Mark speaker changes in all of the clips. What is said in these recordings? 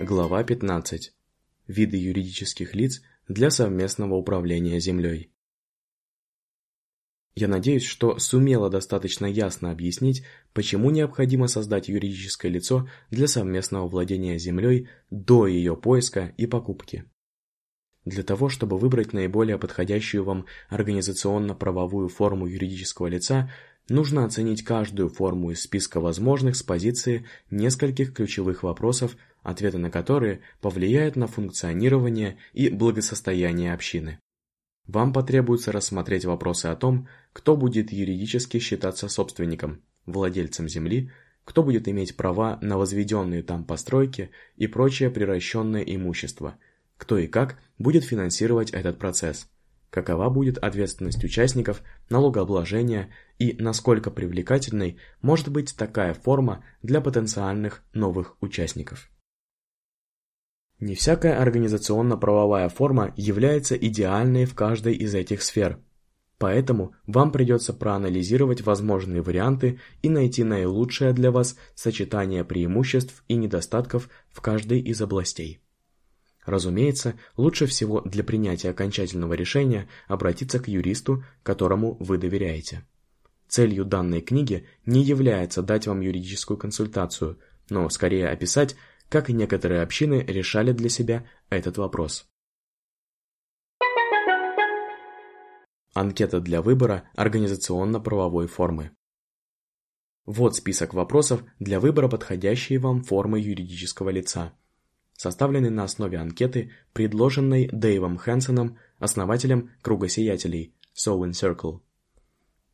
Speaker 1: Глава 15. Виды юридических лиц для совместного управления землей. Я надеюсь, что сумела достаточно ясно объяснить, почему необходимо создать юридическое лицо для совместного владения землей до ее поиска и покупки. Для того, чтобы выбрать наиболее подходящую вам организационно-правовую форму юридического лица, нужно оценить каждую форму из списка возможных с позиции нескольких ключевых вопросов ответы на которые повлияют на функционирование и благосостояние общины. Вам потребуется рассмотреть вопросы о том, кто будет юридически считаться собственником, владельцем земли, кто будет иметь права на возведенные там постройки и прочее приращенное имущество, кто и как будет финансировать этот процесс, какова будет ответственность участников, налогообложения и насколько привлекательной может быть такая форма для потенциальных новых участников. Не всякая организационно-правовая форма является идеальной в каждой из этих сфер. Поэтому вам придется проанализировать возможные варианты и найти наилучшее для вас сочетание преимуществ и недостатков в каждой из областей. Разумеется, лучше всего для принятия окончательного решения обратиться к юристу, которому вы доверяете. Целью данной книги не является дать вам юридическую консультацию, но скорее описать, как некоторые общины решали для себя этот вопрос. Анкета для выбора организационно-правовой формы. Вот список вопросов для выбора подходящей вам формы юридического лица, составленный на основе анкеты, предложенной Дэйвом Хэнсоном, основателем Круга Сиятелей Soul Circle.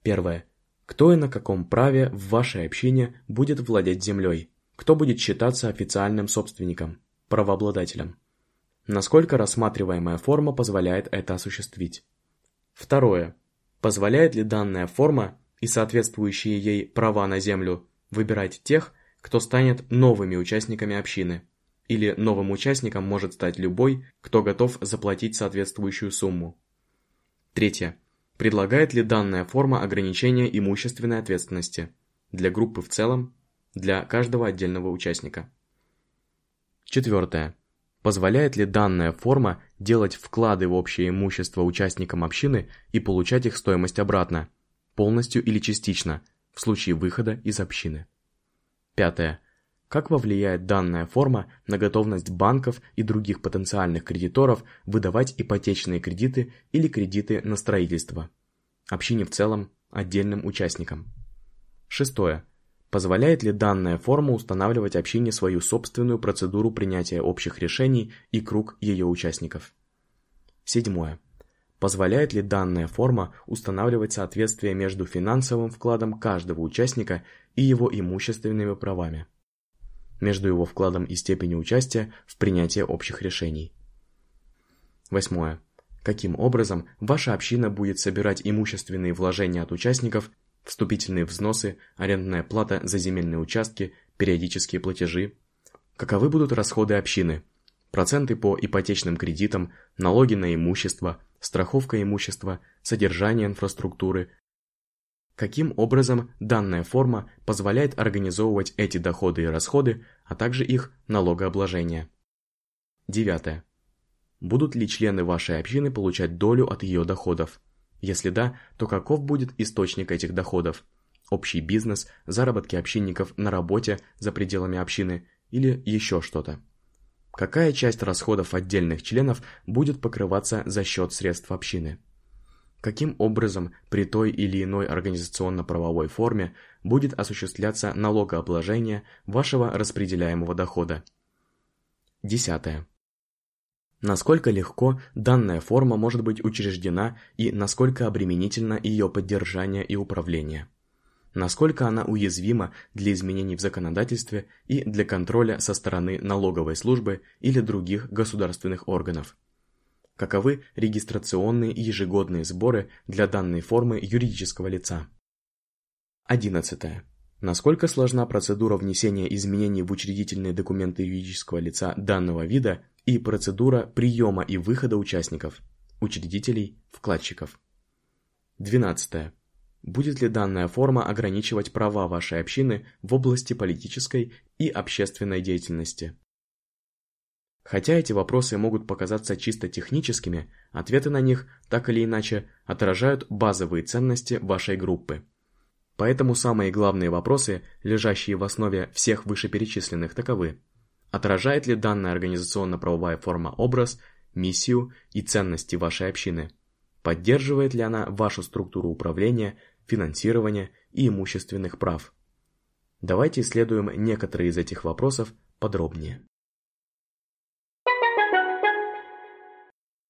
Speaker 1: Первое. Кто и на каком праве в вашей общине будет владеть землей? Кто будет считаться официальным собственником, правообладателем? Насколько рассматриваемая форма позволяет это осуществить? Второе. Позволяет ли данная форма и соответствующие ей права на землю выбирать тех, кто станет новыми участниками общины? Или новым участником может стать любой, кто готов заплатить соответствующую сумму? Третье. Предлагает ли данная форма ограничения имущественной ответственности для группы в целом для каждого отдельного участника. Четвертое. Позволяет ли данная форма делать вклады в общее имущество участникам общины и получать их стоимость обратно, полностью или частично, в случае выхода из общины? Пятое. Как повлияет данная форма на готовность банков и других потенциальных кредиторов выдавать ипотечные кредиты или кредиты на строительство? Общине в целом, отдельным участникам. Шестое Позволяет ли данная форма устанавливать общине свою собственную процедуру принятия общих решений и круг ее участников? Седьмое. Позволяет ли данная форма устанавливать соответствие между финансовым вкладом каждого участника и его имущественными правами? Между его вкладом и степенью участия в принятии общих решений. Восьмое. Каким образом ваша община будет собирать имущественные вложения от участников вступительные взносы, арендная плата за земельные участки, периодические платежи. Каковы будут расходы общины? Проценты по ипотечным кредитам, налоги на имущество, страховка имущества, содержание инфраструктуры. Каким образом данная форма позволяет организовывать эти доходы и расходы, а также их налогообложение? Девятое. Будут ли члены вашей общины получать долю от ее доходов? Если да, то каков будет источник этих доходов? Общий бизнес, заработки общинников на работе за пределами общины или еще что-то? Какая часть расходов отдельных членов будет покрываться за счет средств общины? Каким образом при той или иной организационно-правовой форме будет осуществляться налогообложение вашего распределяемого дохода? Десятое. Насколько легко данная форма может быть учреждена и насколько обременительно ее поддержание и управление. Насколько она уязвима для изменений в законодательстве и для контроля со стороны налоговой службы или других государственных органов. Каковы регистрационные и ежегодные сборы для данной формы юридического лица? 11. Насколько сложна процедура внесения изменений в учредительные документы юридического лица данного вида и процедура приема и выхода участников, учредителей, вкладчиков. 12. Будет ли данная форма ограничивать права вашей общины в области политической и общественной деятельности? Хотя эти вопросы могут показаться чисто техническими, ответы на них, так или иначе, отражают базовые ценности вашей группы. Поэтому самые главные вопросы, лежащие в основе всех вышеперечисленных, таковы. Отражает ли данная организационно-правовая форма образ, миссию и ценности вашей общины? Поддерживает ли она вашу структуру управления, финансирования и имущественных прав? Давайте исследуем некоторые из этих вопросов подробнее.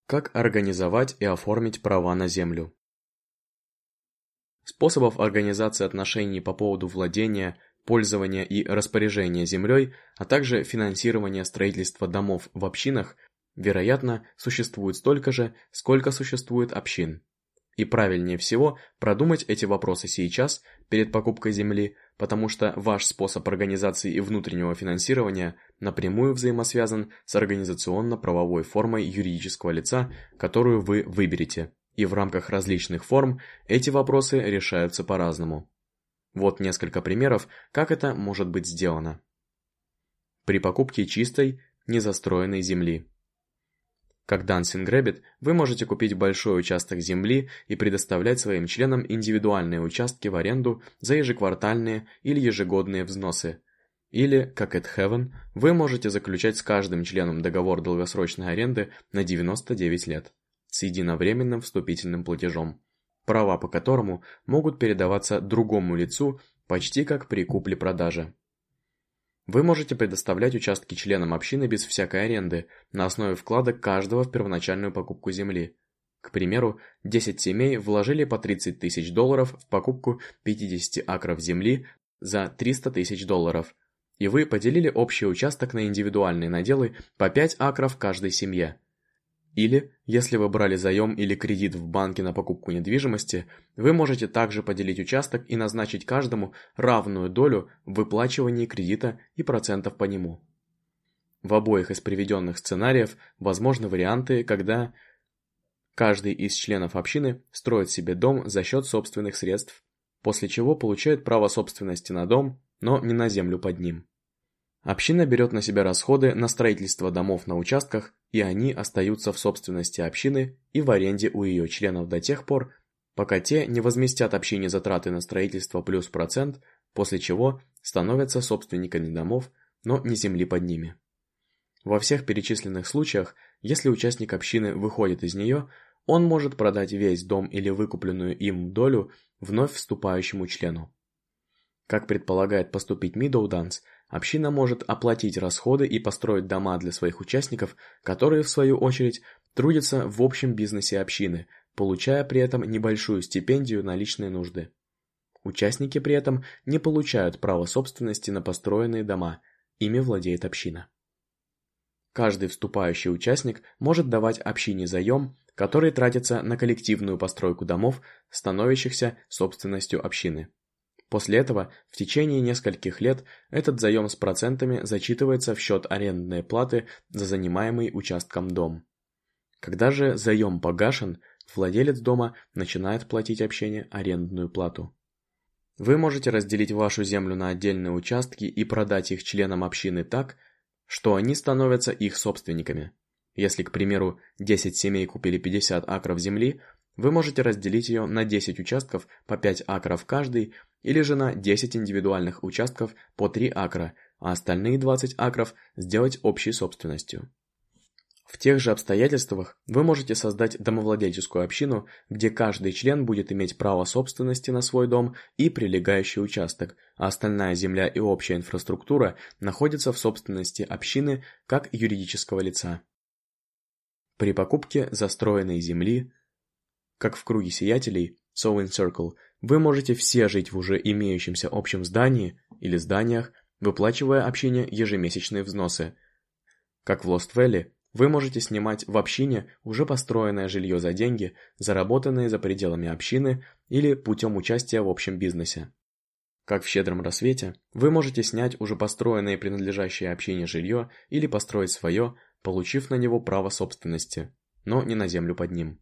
Speaker 1: Как организовать и оформить права на землю? Способов организации отношений по поводу владения, пользования и распоряжения землей, а также финансирования строительства домов в общинах, вероятно, существует столько же, сколько существует общин. И правильнее всего продумать эти вопросы сейчас, перед покупкой земли, потому что ваш способ организации и внутреннего финансирования напрямую взаимосвязан с организационно-правовой формой юридического лица, которую вы выберете. И в рамках различных форм эти вопросы решаются по-разному. Вот несколько примеров, как это может быть сделано. При покупке чистой, незастроенной земли. Как Dancing Rabbit, вы можете купить большой участок земли и предоставлять своим членам индивидуальные участки в аренду за ежеквартальные или ежегодные взносы. Или, как At Heaven, вы можете заключать с каждым членом договор долгосрочной аренды на 99 лет с единовременным вступительным платежом, права по которому могут передаваться другому лицу почти как при купле-продаже. Вы можете предоставлять участки членам общины без всякой аренды, на основе вклада каждого в первоначальную покупку земли. К примеру, 10 семей вложили по 30 тысяч долларов в покупку 50 акров земли за 300 тысяч долларов, и вы поделили общий участок на индивидуальные наделы по 5 акров каждой семье. Или, если вы брали заем или кредит в банке на покупку недвижимости, вы можете также поделить участок и назначить каждому равную долю в выплачивании кредита и процентов по нему. В обоих из приведенных сценариев возможны варианты, когда каждый из членов общины строит себе дом за счет собственных средств, после чего получает право собственности на дом, но не на землю под ним. Община берет на себя расходы на строительство домов на участках, и они остаются в собственности общины и в аренде у ее членов до тех пор, пока те не возместят общине затраты на строительство плюс процент, после чего становятся собственниками домов, но не земли под ними. Во всех перечисленных случаях, если участник общины выходит из нее, он может продать весь дом или выкупленную им долю вновь вступающему члену. Как предполагает поступить Мидоуданс, община может оплатить расходы и построить дома для своих участников, которые, в свою очередь, трудятся в общем бизнесе общины, получая при этом небольшую стипендию на личные нужды. Участники при этом не получают права собственности на построенные дома, ими владеет община. Каждый вступающий участник может давать общине заем, который тратится на коллективную постройку домов, становящихся собственностью общины. После этого в течение нескольких лет этот заем с процентами зачитывается в счет арендной платы за занимаемый участком дом. Когда же заем погашен, владелец дома начинает платить общине арендную плату. Вы можете разделить вашу землю на отдельные участки и продать их членам общины так, что они становятся их собственниками. Если, к примеру, 10 семей купили 50 акров земли, вы можете разделить ее на 10 участков по 5 акров каждый или же на 10 индивидуальных участков по 3 акра, а остальные 20 акров сделать общей собственностью. В тех же обстоятельствах вы можете создать домовладельческую общину, где каждый член будет иметь право собственности на свой дом и прилегающий участок, а остальная земля и общая инфраструктура находятся в собственности общины как юридического лица. При покупке застроенной земли, как в круге сиятелей, Sowing Circle, вы можете все жить в уже имеющемся общем здании или зданиях, выплачивая общине ежемесячные взносы. Как в Valley, вы можете снимать в общине уже построенное жилье за деньги, заработанные за пределами общины или путем участия в общем бизнесе. Как в «Щедром рассвете», вы можете снять уже построенное принадлежащее общине жилье или построить свое, получив на него право собственности, но не на землю под ним.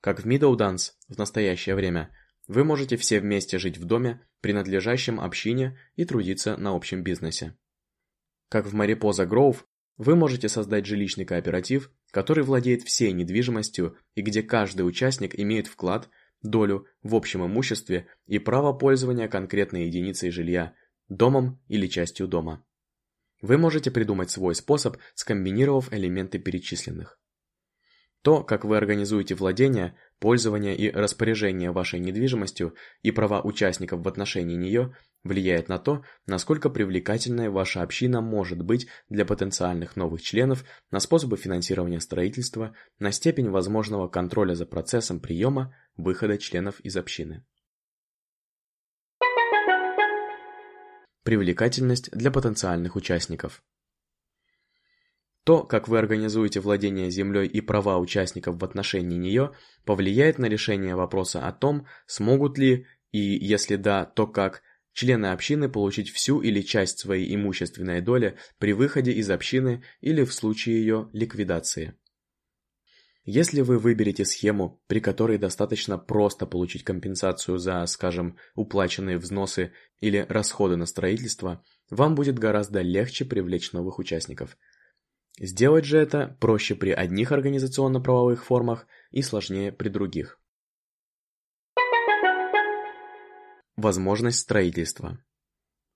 Speaker 1: Как в Meadowdance в настоящее время, вы можете все вместе жить в доме, принадлежащем общине и трудиться на общем бизнесе. Как в Mariposa Grove, Вы можете создать жилищный кооператив, который владеет всей недвижимостью и где каждый участник имеет вклад, долю в общем имуществе и право пользования конкретной единицей жилья, домом или частью дома. Вы можете придумать свой способ, скомбинировав элементы перечисленных. То, как вы организуете владение, пользование и распоряжение вашей недвижимостью и права участников в отношении нее, влияет на то, насколько привлекательной ваша община может быть для потенциальных новых членов, на способы финансирования строительства, на степень возможного контроля за процессом приема, выхода членов из общины. Привлекательность для потенциальных участников. То, как вы организуете владение землей и права участников в отношении нее, повлияет на решение вопроса о том, смогут ли и, если да, то как, члены общины получить всю или часть своей имущественной доли при выходе из общины или в случае ее ликвидации. Если вы выберете схему, при которой достаточно просто получить компенсацию за, скажем, уплаченные взносы или расходы на строительство, вам будет гораздо легче привлечь новых участников. Сделать же это проще при одних организационно-правовых формах и сложнее при других. Возможность строительства.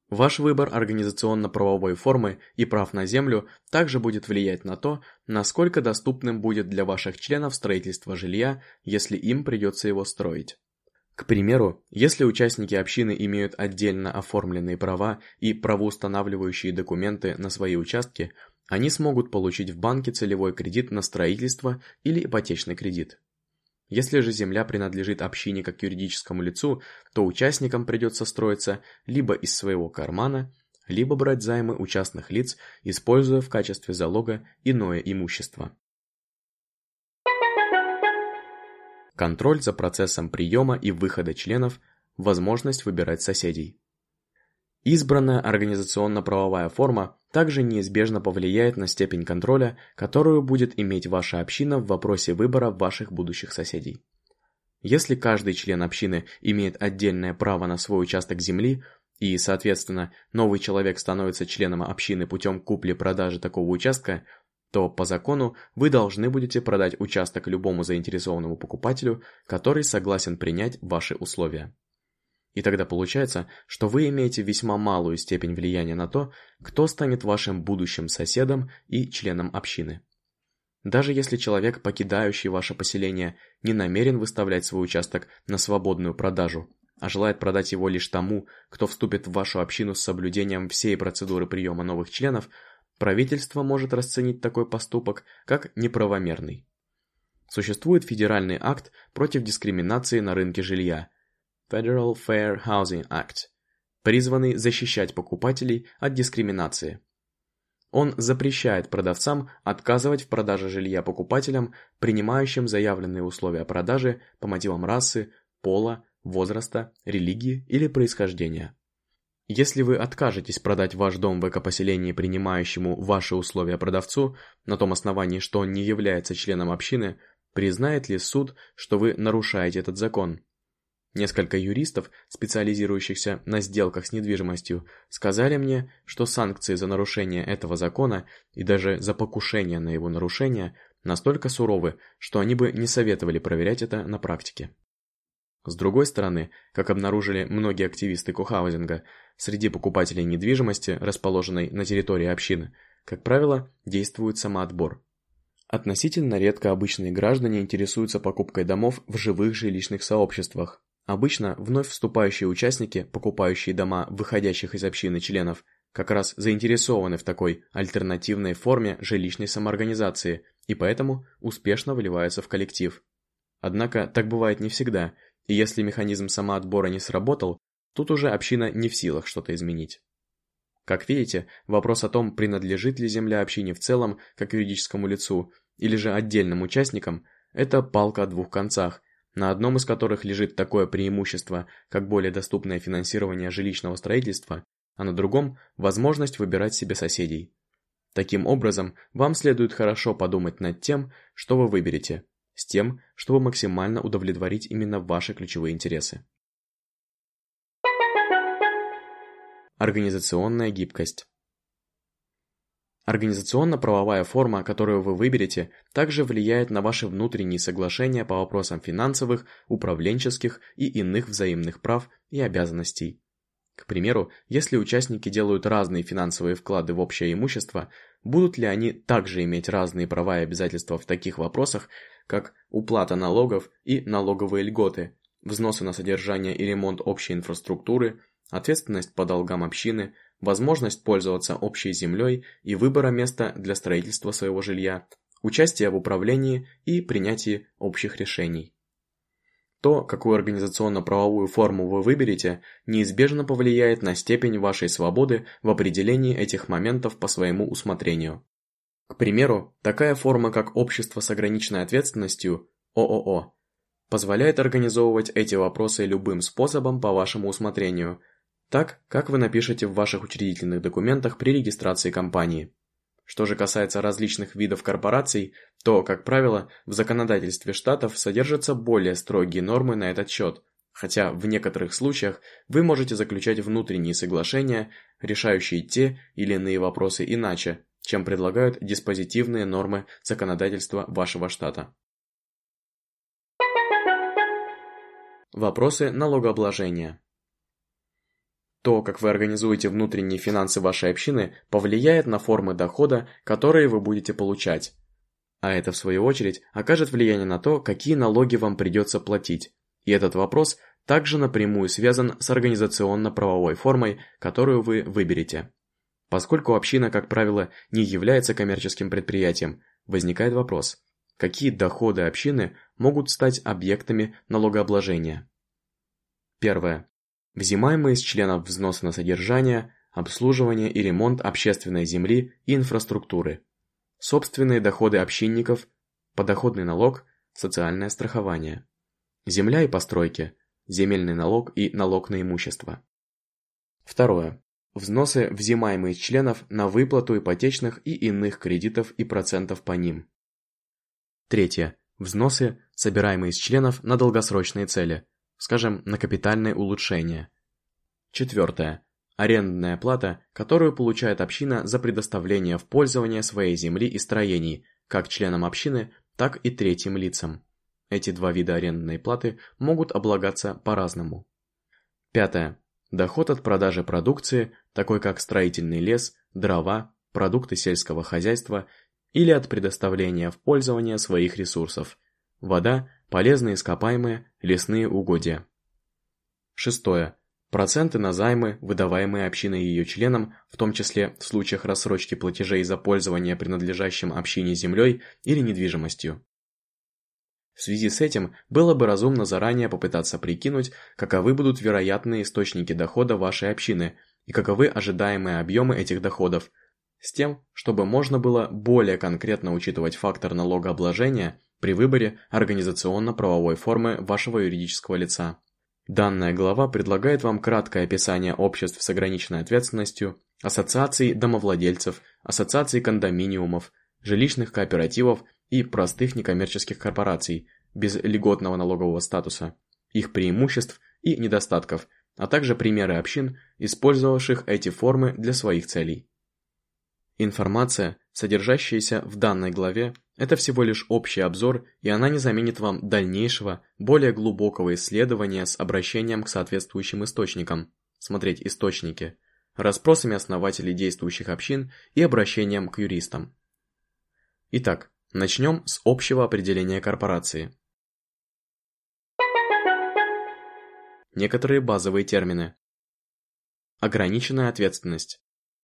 Speaker 1: Ваш выбор организационно-правовой формы и прав на землю также будет влиять на то, насколько доступным будет для ваших членов строительство жилья, если им придется его строить. К примеру, если участники общины имеют отдельно оформленные права и правоустанавливающие документы на свои участки, они смогут получить в банке целевой кредит на строительство или ипотечный кредит. Если же земля принадлежит общине как юридическому лицу, то участникам придется строиться либо из своего кармана, либо брать займы у частных лиц, используя в качестве залога иное имущество. Контроль за процессом приема и выхода членов, возможность выбирать соседей. Избранная организационно-правовая форма также неизбежно повлияет на степень контроля, которую будет иметь ваша община в вопросе выбора ваших будущих соседей. Если каждый член общины имеет отдельное право на свой участок земли, и, соответственно, новый человек становится членом общины путем купли-продажи такого участка, то по закону вы должны будете продать участок любому заинтересованному покупателю, который согласен принять ваши условия. И тогда получается, что вы имеете весьма малую степень влияния на то, кто станет вашим будущим соседом и членом общины. Даже если человек, покидающий ваше поселение, не намерен выставлять свой участок на свободную продажу, а желает продать его лишь тому, кто вступит в вашу общину с соблюдением всей процедуры приема новых членов, правительство может расценить такой поступок как неправомерный. Существует федеральный акт против дискриминации на рынке жилья – Federal Fair Housing Act, призванный защищать покупателей от дискриминации. Он запрещает продавцам отказывать в продаже жилья покупателям, принимающим заявленные условия продажи по мотивам расы, пола, возраста, религии или происхождения. Если вы откажетесь продать ваш дом в экопоселении принимающему ваши условия продавцу на том основании, что он не является членом общины, признает ли суд, что вы нарушаете этот закон? Несколько юристов, специализирующихся на сделках с недвижимостью, сказали мне, что санкции за нарушение этого закона и даже за покушение на его нарушение настолько суровы, что они бы не советовали проверять это на практике. С другой стороны, как обнаружили многие активисты кохаузинга, среди покупателей недвижимости, расположенной на территории общины, как правило, действует самоотбор. Относительно редко обычные граждане интересуются покупкой домов в живых жилищных сообществах, Обычно вновь вступающие участники, покупающие дома выходящих из общины членов, как раз заинтересованы в такой альтернативной форме жилищной самоорганизации и поэтому успешно вливаются в коллектив. Однако так бывает не всегда, и если механизм самоотбора не сработал, тут уже община не в силах что-то изменить. Как видите, вопрос о том, принадлежит ли земля общине в целом, как юридическому лицу, или же отдельным участникам, это палка о двух концах – на одном из которых лежит такое преимущество, как более доступное финансирование жилищного строительства, а на другом – возможность выбирать себе соседей. Таким образом, вам следует хорошо подумать над тем, что вы выберете, с тем, чтобы максимально удовлетворить именно ваши ключевые интересы. Организационная гибкость Организационно-правовая форма, которую вы выберете, также влияет на ваши внутренние соглашения по вопросам финансовых, управленческих и иных взаимных прав и обязанностей. К примеру, если участники делают разные финансовые вклады в общее имущество, будут ли они также иметь разные права и обязательства в таких вопросах, как уплата налогов и налоговые льготы, взносы на содержание и ремонт общей инфраструктуры, ответственность по долгам общины, возможность пользоваться общей землей и выбора места для строительства своего жилья, участие в управлении и принятии общих решений. То, какую организационно-правовую форму вы выберете, неизбежно повлияет на степень вашей свободы в определении этих моментов по своему усмотрению. К примеру, такая форма, как общество с ограниченной ответственностью, ООО, позволяет организовывать эти вопросы любым способом по вашему усмотрению – так, как вы напишете в ваших учредительных документах при регистрации компании. Что же касается различных видов корпораций, то, как правило, в законодательстве штатов содержатся более строгие нормы на этот счет, хотя в некоторых случаях вы можете заключать внутренние соглашения, решающие те или иные вопросы иначе, чем предлагают диспозитивные нормы законодательства вашего штата. Вопросы налогообложения то, как вы организуете внутренние финансы вашей общины, повлияет на формы дохода, которые вы будете получать. А это, в свою очередь, окажет влияние на то, какие налоги вам придется платить. И этот вопрос также напрямую связан с организационно-правовой формой, которую вы выберете. Поскольку община, как правило, не является коммерческим предприятием, возникает вопрос, какие доходы общины могут стать объектами налогообложения. Первое взимаемые с членов взносы на содержание, обслуживание и ремонт общественной земли и инфраструктуры, собственные доходы общинников, подоходный налог, социальное страхование, земля и постройки, земельный налог и налог на имущество. Второе. Взносы, взимаемые с членов на выплату ипотечных и иных кредитов и процентов по ним. Третье. Взносы, собираемые с членов на долгосрочные цели, скажем, на капитальные улучшения. Четвертое. Арендная плата, которую получает община за предоставление в пользование своей земли и строений, как членам общины, так и третьим лицам. Эти два вида арендной платы могут облагаться по-разному. Пятое. Доход от продажи продукции, такой как строительный лес, дрова, продукты сельского хозяйства или от предоставления в пользование своих ресурсов – вода, полезные ископаемые, лесные угодья. Шестое. Проценты на займы, выдаваемые общиной и ее членам, в том числе в случаях рассрочки платежей за пользование принадлежащим общине землей или недвижимостью. В связи с этим было бы разумно заранее попытаться прикинуть, каковы будут вероятные источники дохода вашей общины и каковы ожидаемые объемы этих доходов, с тем, чтобы можно было более конкретно учитывать фактор налогообложения при выборе организационно-правовой формы вашего юридического лица. Данная глава предлагает вам краткое описание обществ с ограниченной ответственностью, ассоциаций домовладельцев, ассоциаций кондоминиумов, жилищных кооперативов и простых некоммерческих корпораций без льготного налогового статуса, их преимуществ и недостатков, а также примеры общин, использовавших эти формы для своих целей. Информация, содержащаяся в данной главе, это всего лишь общий обзор, и она не заменит вам дальнейшего, более глубокого исследования с обращением к соответствующим источникам, смотреть источники, расспросами основателей действующих общин и обращением к юристам. Итак, начнем с общего определения корпорации. Некоторые базовые термины. Ограниченная ответственность.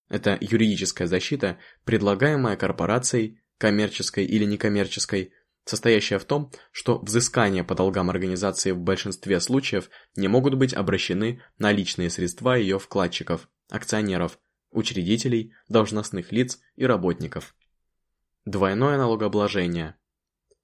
Speaker 1: Это юридическая защита, предлагаемая корпорацией, коммерческой или некоммерческой, состоящая в том, что взыскания по долгам организации в большинстве случаев не могут быть обращены на личные средства ее вкладчиков, акционеров, учредителей, должностных лиц и работников. Двойное налогообложение.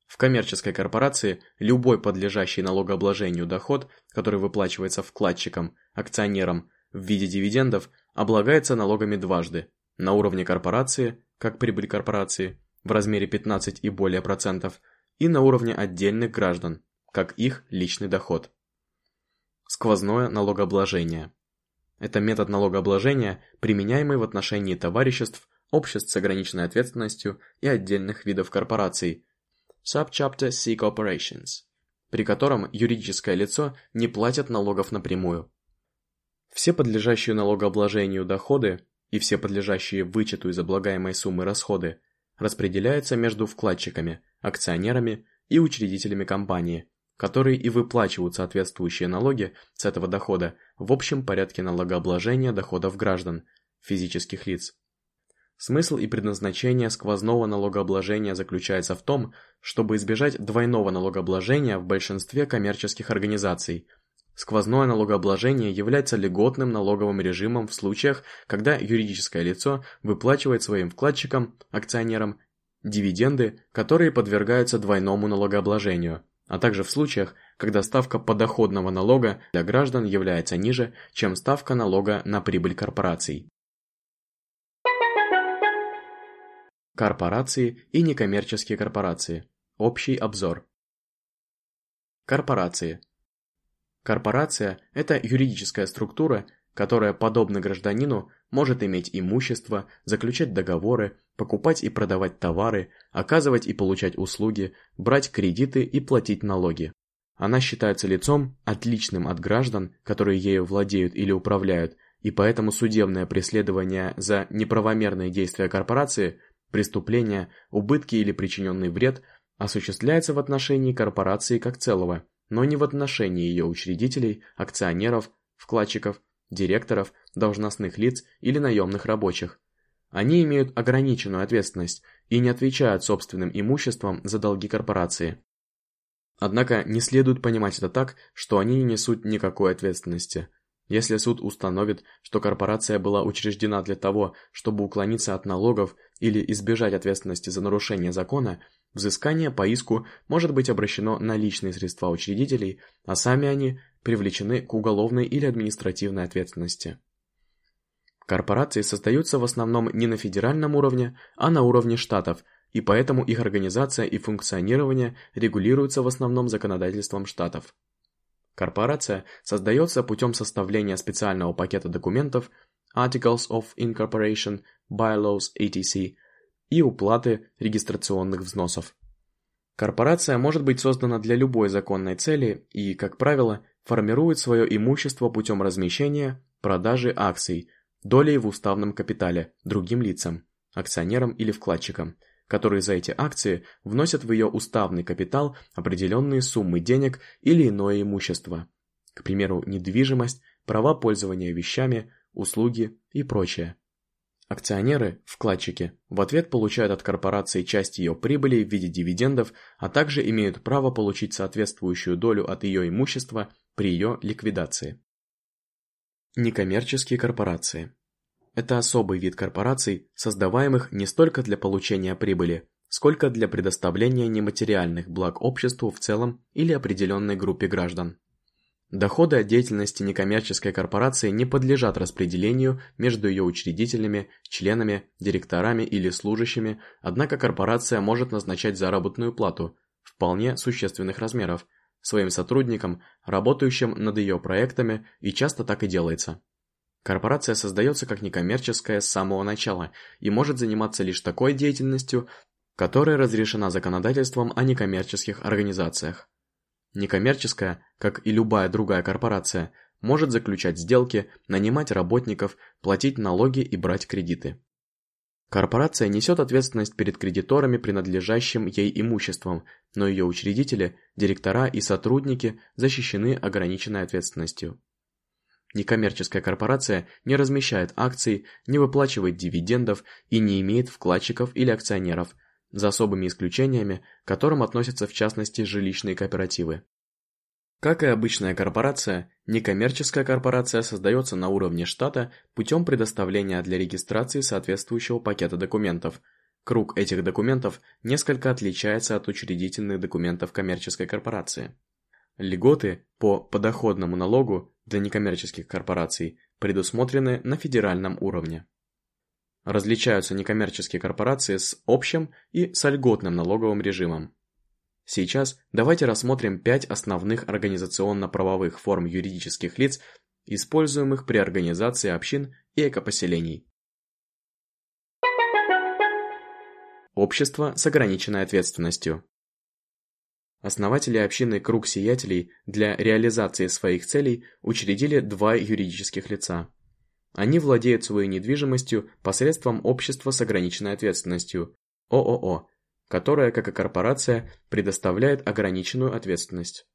Speaker 1: В коммерческой корпорации любой подлежащий налогообложению доход, который выплачивается вкладчикам, акционерам в виде дивидендов – облагается налогами дважды – на уровне корпорации, как прибыль корпорации, в размере 15 и более процентов, и на уровне отдельных граждан, как их личный доход. Сквозное налогообложение. Это метод налогообложения, применяемый в отношении товариществ, обществ с ограниченной ответственностью и отдельных видов корпораций. Subchapter C Corporations, при котором юридическое лицо не платит налогов напрямую. Все подлежащие налогообложению доходы и все подлежащие вычету из облагаемой суммы расходы распределяются между вкладчиками, акционерами и учредителями компании, которые и выплачивают соответствующие налоги с этого дохода в общем порядке налогообложения доходов граждан, физических лиц. Смысл и предназначение сквозного налогообложения заключается в том, чтобы избежать двойного налогообложения в большинстве коммерческих организаций. Сквозное налогообложение является льготным налоговым режимом в случаях, когда юридическое лицо выплачивает своим вкладчикам, акционерам, дивиденды, которые подвергаются двойному налогообложению, а также в случаях, когда ставка подоходного налога для граждан является ниже, чем ставка налога на прибыль корпораций. Корпорации и некоммерческие корпорации. Общий обзор. Корпорации. Корпорация – это юридическая структура, которая, подобно гражданину, может иметь имущество, заключать договоры, покупать и продавать товары, оказывать и получать услуги, брать кредиты и платить налоги. Она считается лицом, отличным от граждан, которые ею владеют или управляют, и поэтому судебное преследование за неправомерные действия корпорации преступление, убытки или причиненный вред осуществляется в отношении корпорации как целого, но не в отношении ее учредителей, акционеров, вкладчиков, директоров, должностных лиц или наемных рабочих. Они имеют ограниченную ответственность и не отвечают собственным имуществом за долги корпорации. Однако не следует понимать это так, что они не несут никакой ответственности – если суд установит, что корпорация была учреждена для того, чтобы уклониться от налогов или избежать ответственности за нарушение закона, взыскание по иску может быть обращено на личные средства учредителей, а сами они привлечены к уголовной или административной ответственности. Корпорации создаются в основном не на федеральном уровне, а на уровне штатов, и поэтому их организация и функционирование регулируются в основном законодательством штатов. Корпорация создается путем составления специального пакета документов Articles of Incorporation, Bylaws, etc. и уплаты регистрационных взносов. Корпорация может быть создана для любой законной цели и, как правило, формирует свое имущество путем размещения, продажи акций, долей в уставном капитале другим лицам, акционерам или вкладчикам – которые за эти акции вносят в ее уставный капитал определенные суммы денег или иное имущество, к примеру, недвижимость, права пользования вещами, услуги и прочее. Акционеры, вкладчики, в ответ получают от корпорации часть ее прибыли в виде дивидендов, а также имеют право получить соответствующую долю от ее имущества при ее ликвидации. Некоммерческие корпорации это особый вид корпораций, создаваемых не столько для получения прибыли, сколько для предоставления нематериальных благ обществу в целом или определенной группе граждан. Доходы от деятельности некоммерческой корпорации не подлежат распределению между ее учредителями, членами, директорами или служащими, однако корпорация может назначать заработную плату, вполне существенных размеров, своим сотрудникам, работающим над ее проектами, и часто так и делается. Корпорация создается как некоммерческая с самого начала и может заниматься лишь такой деятельностью, которая разрешена законодательством о некоммерческих организациях. Некоммерческая, как и любая другая корпорация, может заключать сделки, нанимать работников, платить налоги и брать кредиты. Корпорация несет ответственность перед кредиторами, принадлежащим ей имуществом, но ее учредители, директора и сотрудники защищены ограниченной ответственностью. Некоммерческая корпорация не размещает акций, не выплачивает дивидендов и не имеет вкладчиков или акционеров, за особыми исключениями, к которым относятся в частности жилищные кооперативы. Как и обычная корпорация, некоммерческая корпорация создается на уровне штата путем предоставления для регистрации соответствующего пакета документов. Круг этих документов несколько отличается от учредительных документов коммерческой корпорации. Льготы по подоходному налогу для некоммерческих корпораций предусмотрены на федеральном уровне. Различаются некоммерческие корпорации с общим и с льготным налоговым режимом. Сейчас давайте рассмотрим пять основных организационно-правовых форм юридических лиц, используемых при организации общин и экопоселений. Общество с ограниченной ответственностью. Основатели общины Круг Сиятелей для реализации своих целей учредили два юридических лица. Они владеют своей недвижимостью посредством общества с ограниченной ответственностью ООО, которое, как и корпорация, предоставляет ограниченную ответственность.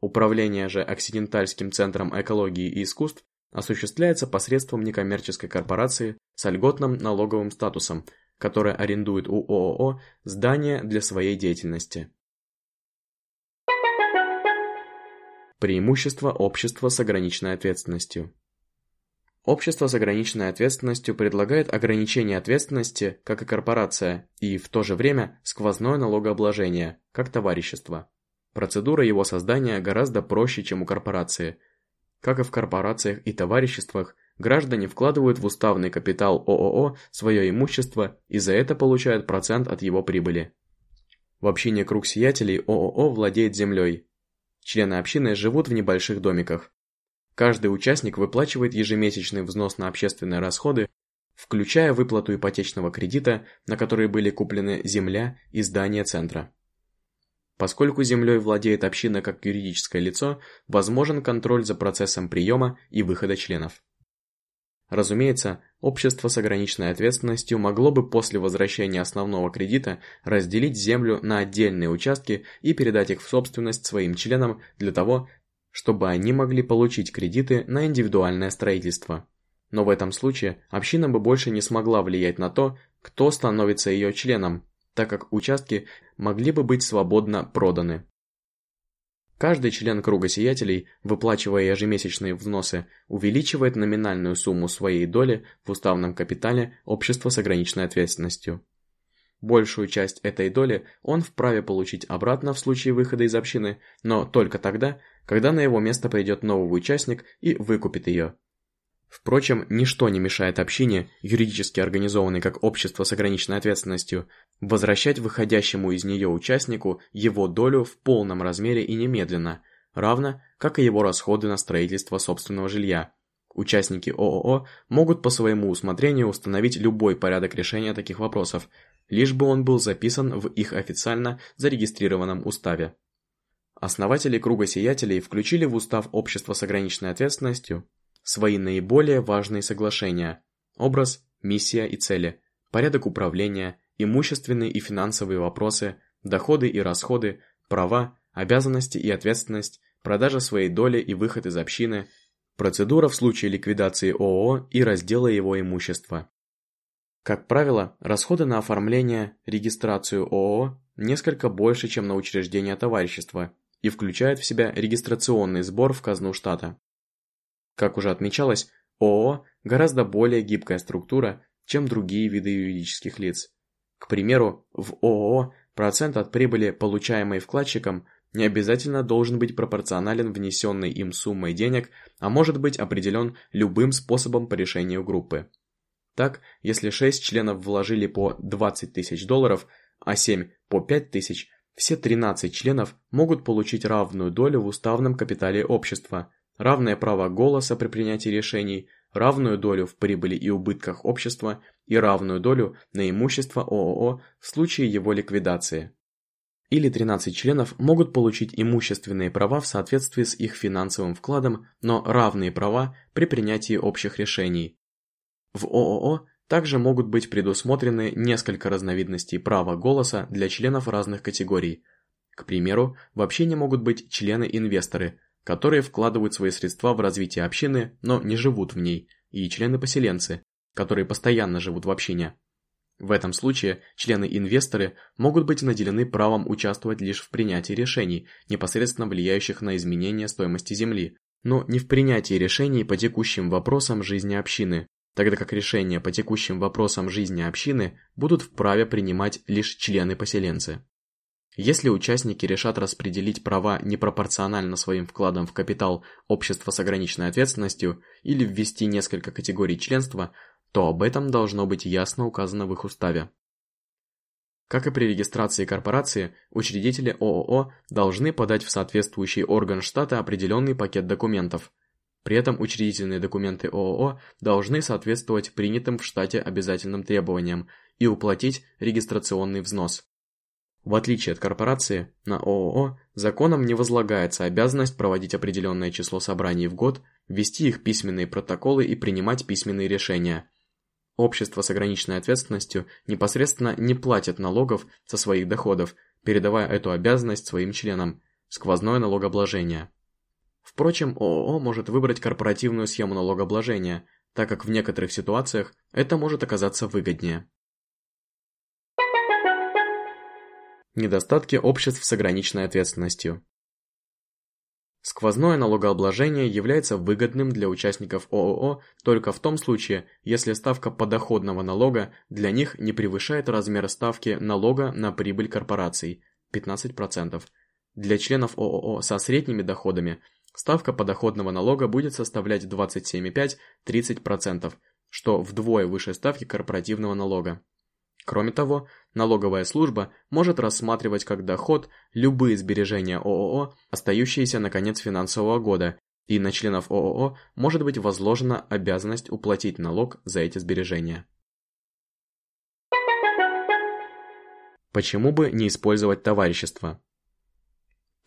Speaker 1: Управление же Оксидентальским центром экологии и искусств осуществляется посредством некоммерческой корпорации с льготным налоговым статусом, которая арендует у ООО здания для своей деятельности. Преимущество общества с ограниченной ответственностью. Общество с ограниченной ответственностью предлагает ограничение ответственности, как и корпорация, и в то же время сквозное налогообложение, как товарищество. Процедура его создания гораздо проще, чем у корпорации. Как и в корпорациях и товариществах, граждане вкладывают в уставный капитал ООО свое имущество и за это получают процент от его прибыли. В общине круг сиятелей ООО владеет землей. Члены общины живут в небольших домиках. Каждый участник выплачивает ежемесячный взнос на общественные расходы, включая выплату ипотечного кредита, на который были куплены земля и здание центра. Поскольку землей владеет община как юридическое лицо, возможен контроль за процессом приема и выхода членов. Разумеется, общество с ограниченной ответственностью могло бы после возвращения основного кредита разделить землю на отдельные участки и передать их в собственность своим членам для того, чтобы они могли получить кредиты на индивидуальное строительство. Но в этом случае община бы больше не смогла влиять на то, кто становится ее членом, так как участки могли бы быть свободно проданы. Каждый член круга сиятелей, выплачивая ежемесячные взносы, увеличивает номинальную сумму своей доли в уставном капитале общества с ограниченной ответственностью. Большую часть этой доли он вправе получить обратно в случае выхода из общины, но только тогда, когда на его место придет новый участник и выкупит ее. Впрочем, ничто не мешает общине, юридически организованной как общество с ограниченной ответственностью, возвращать выходящему из нее участнику его долю в полном размере и немедленно, равно как и его расходы на строительство собственного жилья. Участники ООО могут по своему усмотрению установить любой порядок решения таких вопросов, лишь бы он был записан в их официально зарегистрированном уставе. Основатели Круга Сиятелей включили в устав общества с ограниченной ответственностью свои наиболее важные соглашения – образ, миссия и цели, порядок управления, имущественные и финансовые вопросы, доходы и расходы, права, обязанности и ответственность, продажа своей доли и выход из общины, процедура в случае ликвидации ООО и раздела его имущества. Как правило, расходы на оформление, регистрацию ООО несколько больше, чем на учреждение товарищества и включают в себя регистрационный сбор в казну штата. Как уже отмечалось, ООО гораздо более гибкая структура, чем другие виды юридических лиц. К примеру, в ООО процент от прибыли, получаемой вкладчиком, не обязательно должен быть пропорционален внесенной им суммой денег, а может быть определен любым способом по решению группы. Так, если 6 членов вложили по 20 тысяч долларов, а 7 по 5 тысяч, все 13 членов могут получить равную долю в уставном капитале общества, равное право голоса при принятии решений, равную долю в прибыли и убытках общества и равную долю на имущество ООО в случае его ликвидации. Или 13 членов могут получить имущественные права в соответствии с их финансовым вкладом, но равные права при принятии общих решений, в ООО также могут быть предусмотрены несколько разновидностей права голоса для членов разных категорий. К примеру, в общине могут быть члены-инвесторы, которые вкладывают свои средства в развитие общины, но не живут в ней, и члены-поселенцы, которые постоянно живут в общине. В этом случае члены-инвесторы могут быть наделены правом участвовать лишь в принятии решений, непосредственно влияющих на изменение стоимости земли, но не в принятии решений по текущим вопросам жизни общины, тогда как решения по текущим вопросам жизни общины будут вправе принимать лишь члены-поселенцы. Если участники решат распределить права непропорционально своим вкладам в капитал общества с ограниченной ответственностью или ввести несколько категорий членства, то об этом должно быть ясно указано в их уставе. Как и при регистрации корпорации, учредители ООО должны подать в соответствующий орган штата определенный пакет документов, при этом учредительные документы ООО должны соответствовать принятым в штате обязательным требованиям и уплатить регистрационный взнос. В отличие от корпорации, на ООО законом не возлагается обязанность проводить определенное число собраний в год, вести их письменные протоколы и принимать письменные решения. Общество с ограниченной ответственностью непосредственно не платят налогов со своих доходов, передавая эту обязанность своим членам – сквозное налогообложение. Впрочем, ООО может выбрать корпоративную схему налогообложения, так как в некоторых ситуациях это может оказаться выгоднее. Недостатки обществ с ограниченной ответственностью. Сквозное налогообложение является выгодным для участников ООО только в том случае, если ставка подоходного налога для них не превышает размер ставки налога на прибыль корпораций – 15%. Для членов ООО со средними доходами ставка подоходного налога будет составлять 27,5-30%, что вдвое выше ставки корпоративного налога. Кроме того, налоговая служба может рассматривать как доход любые сбережения ООО, остающиеся на конец финансового года, и на членов ООО может быть возложена обязанность уплатить налог за эти сбережения. Почему бы не использовать товарищество?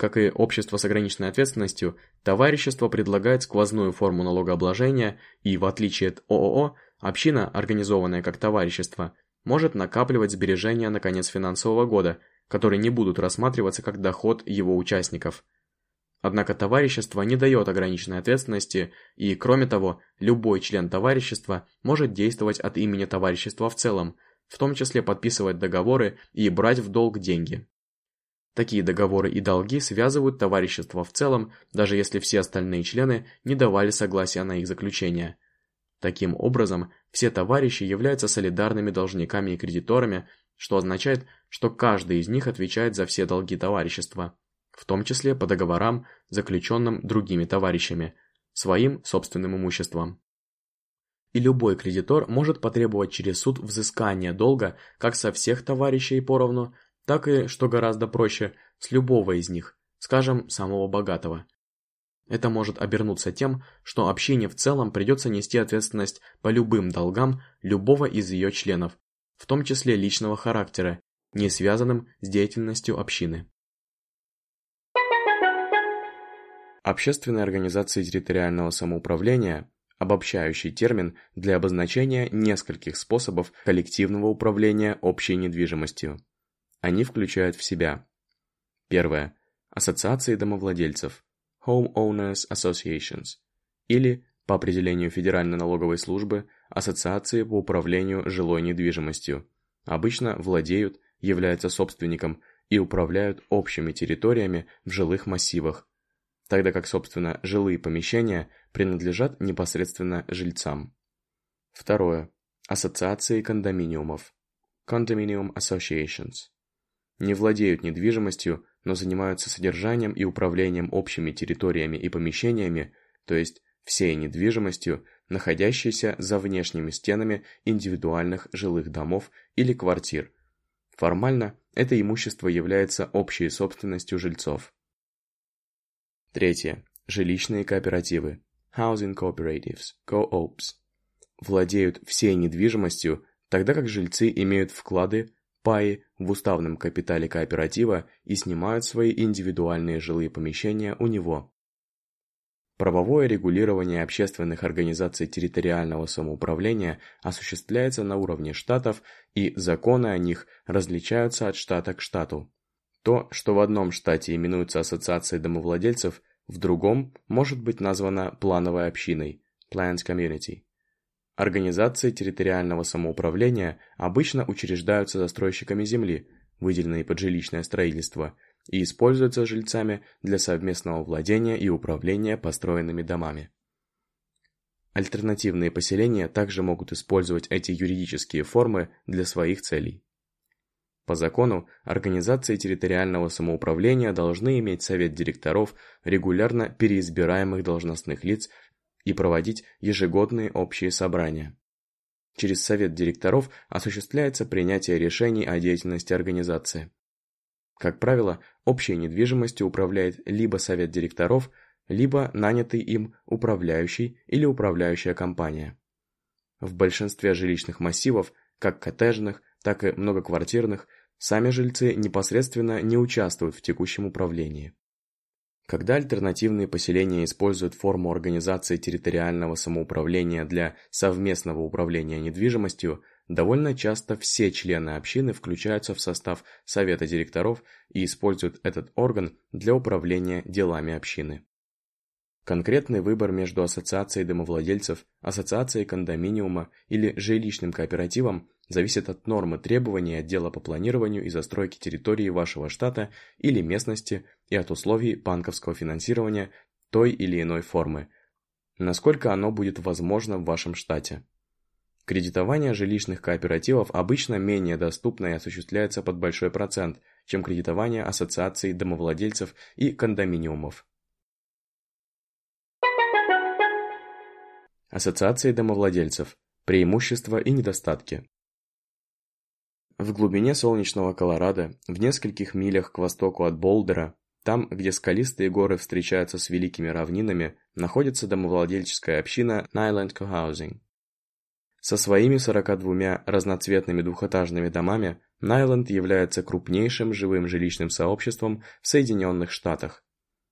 Speaker 1: Как и общество с ограниченной ответственностью, товарищество предлагает сквозную форму налогообложения и, в отличие от ООО, община, организованная как товарищество, может накапливать сбережения на конец финансового года, которые не будут рассматриваться как доход его участников. Однако товарищество не дает ограниченной ответственности, и, кроме того, любой член товарищества может действовать от имени товарищества в целом, в том числе подписывать договоры и брать в долг деньги. Такие договоры и долги связывают товарищество в целом, даже если все остальные члены не давали согласия на их заключение. Таким образом, все товарищи являются солидарными должниками и кредиторами, что означает, что каждый из них отвечает за все долги товарищества, в том числе по договорам, заключенным другими товарищами, своим собственным имуществом. И любой кредитор может потребовать через суд взыскания долга как со всех товарищей поровну, так и, что гораздо проще, с любого из них, скажем, самого богатого. Это может обернуться тем, что общине в целом придется нести ответственность по любым долгам любого из ее членов, в том числе личного характера, не связанным с деятельностью общины. Общественные организации территориального самоуправления – обобщающий термин для обозначения нескольких способов коллективного управления общей недвижимостью. Они включают в себя Первое. Ассоциации домовладельцев. Homeowners Associations или, по определению Федеральной налоговой службы, ассоциации по управлению жилой недвижимостью, обычно владеют, являются собственником и управляют общими территориями в жилых массивах, тогда как, собственно, жилые помещения принадлежат непосредственно жильцам. Второе. Ассоциации кондоминиумов. Condominium Associations. Не владеют недвижимостью, но занимаются содержанием и управлением общими территориями и помещениями, то есть всей недвижимостью, находящейся за внешними стенами индивидуальных жилых домов или квартир. Формально это имущество является общей собственностью жильцов. Третье. Жилищные кооперативы. Housing Cooperatives, Co-ops. Владеют всей недвижимостью, тогда как жильцы имеют вклады паи в уставном капитале кооператива и снимают свои индивидуальные жилые помещения у него. Правовое регулирование общественных организаций территориального самоуправления осуществляется на уровне штатов, и законы о них различаются от штата к штату. То, что в одном штате именуется ассоциацией домовладельцев, в другом может быть названо плановой общиной – Planned Community. Организации территориального самоуправления обычно учреждаются застройщиками земли, выделенной под жилищное строительство, и используются жильцами для совместного владения и управления построенными домами. Альтернативные поселения также могут использовать эти юридические формы для своих целей. По закону, организации территориального самоуправления должны иметь совет директоров регулярно переизбираемых должностных лиц и проводить ежегодные общие собрания. Через совет директоров осуществляется принятие решений о деятельности организации. Как правило, общей недвижимостью управляет либо совет директоров, либо нанятый им управляющий или управляющая компания. В большинстве жилищных массивов, как коттеджных, так и многоквартирных, сами жильцы непосредственно не участвуют в текущем управлении. Когда альтернативные поселения используют форму организации территориального самоуправления для совместного управления недвижимостью, довольно часто все члены общины включаются в состав совета директоров и используют этот орган для управления делами общины. Конкретный выбор между ассоциацией домовладельцев, ассоциацией кондоминиума или жилищным кооперативом зависит от нормы требований отдела по планированию и застройке территории вашего штата или местности и от условий банковского финансирования той или иной формы, насколько оно будет возможно в вашем штате. Кредитование жилищных кооперативов обычно менее доступно и осуществляется под большой процент, чем кредитование ассоциаций домовладельцев и кондоминиумов. Ассоциации домовладельцев. Преимущества и недостатки. В глубине солнечного Колорадо, в нескольких милях к востоку от Болдера, там, где скалистые горы встречаются с великими равнинами, находится домовладельческая община Nyland Cohousing. Со своими 42 разноцветными двухэтажными домами Найленд является крупнейшим живым жилищным сообществом в Соединенных Штатах,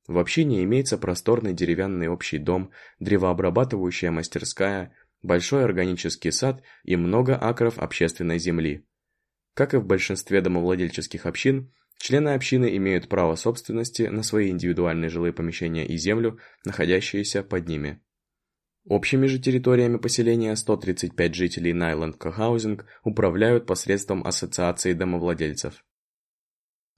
Speaker 1: в общине имеется просторный деревянный общий дом, древообрабатывающая мастерская, большой органический сад и много акров общественной земли. Как и в большинстве домовладельческих общин, члены общины имеют право собственности на свои индивидуальные жилые помещения и землю, находящиеся под ними. Общими же территориями поселения 135 жителей Найленд Кохаузинг управляют посредством ассоциации домовладельцев.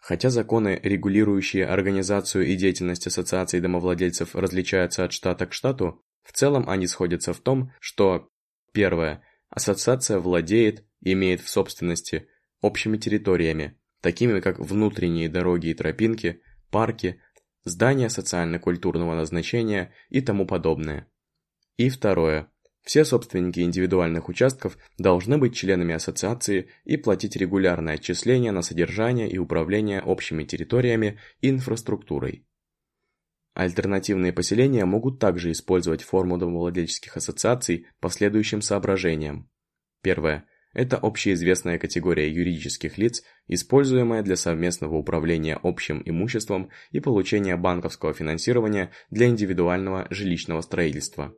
Speaker 1: Хотя законы, регулирующие организацию и деятельность ассоциаций домовладельцев, различаются от штата к штату, в целом они сходятся в том, что первое ассоциация владеет, имеет в собственности общими территориями, такими как внутренние дороги и тропинки, парки, здания социально-культурного назначения и тому подобное. И второе все собственники индивидуальных участков должны быть членами ассоциации и платить регулярное отчисления на содержание и управление общими территориями и инфраструктурой. Альтернативные поселения могут также использовать форму домовладельческих ассоциаций по следующим соображениям. Первое. Это общеизвестная категория юридических лиц, используемая для совместного управления общим имуществом и получения банковского финансирования для индивидуального жилищного строительства.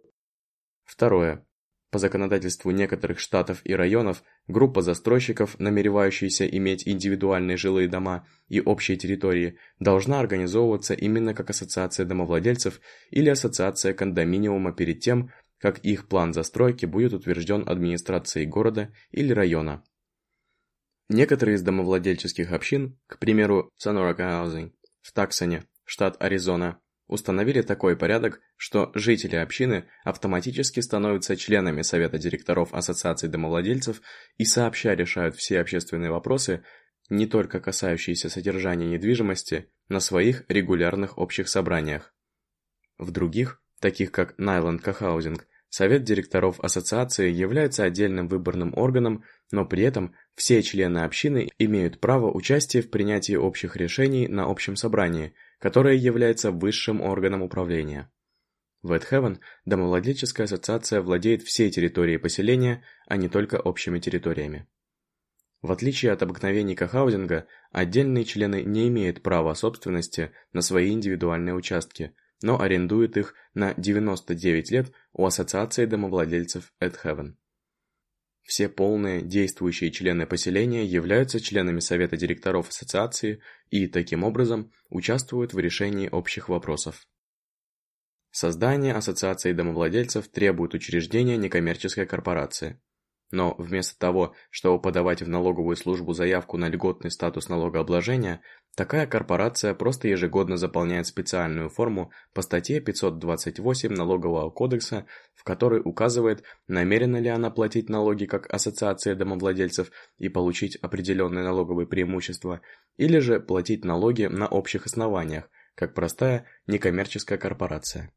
Speaker 1: Второе. По законодательству некоторых штатов и районов, группа застройщиков, намеревающаяся иметь индивидуальные жилые дома и общие территории, должна организовываться именно как ассоциация домовладельцев или ассоциация кондоминиума перед тем, как их план застройки будет утвержден администрацией города или района. Некоторые из домовладельческих общин, к примеру, Sonora Housing в Таксоне, штат Аризона, установили такой порядок, что жители общины автоматически становятся членами совета директоров ассоциаций домовладельцев и сообща решают все общественные вопросы, не только касающиеся содержания недвижимости, на своих регулярных общих собраниях. В других, таких как Найланд Кахаузинг, совет директоров ассоциации является отдельным выборным органом, но при этом все члены общины имеют право участия в принятии общих решений на общем собрании – которая является высшим органом управления. В Эдхевен домовладельческая ассоциация владеет всей территорией поселения, а не только общими территориями. В отличие от обыкновений кохаузинга, отдельные члены не имеют права собственности на свои индивидуальные участки, но арендуют их на 99 лет у ассоциации домовладельцев Эдхевен. Все полные действующие члены поселения являются членами совета директоров ассоциации и, таким образом, участвуют в решении общих вопросов. Создание ассоциации домовладельцев требует учреждения некоммерческой корпорации. Но вместо того, чтобы подавать в налоговую службу заявку на льготный статус налогообложения, такая корпорация просто ежегодно заполняет специальную форму по статье 528 Налогового кодекса, в которой указывает, намерена ли она платить налоги как ассоциация домовладельцев и получить определенные налоговые преимущества, или же платить налоги на общих основаниях, как простая некоммерческая корпорация.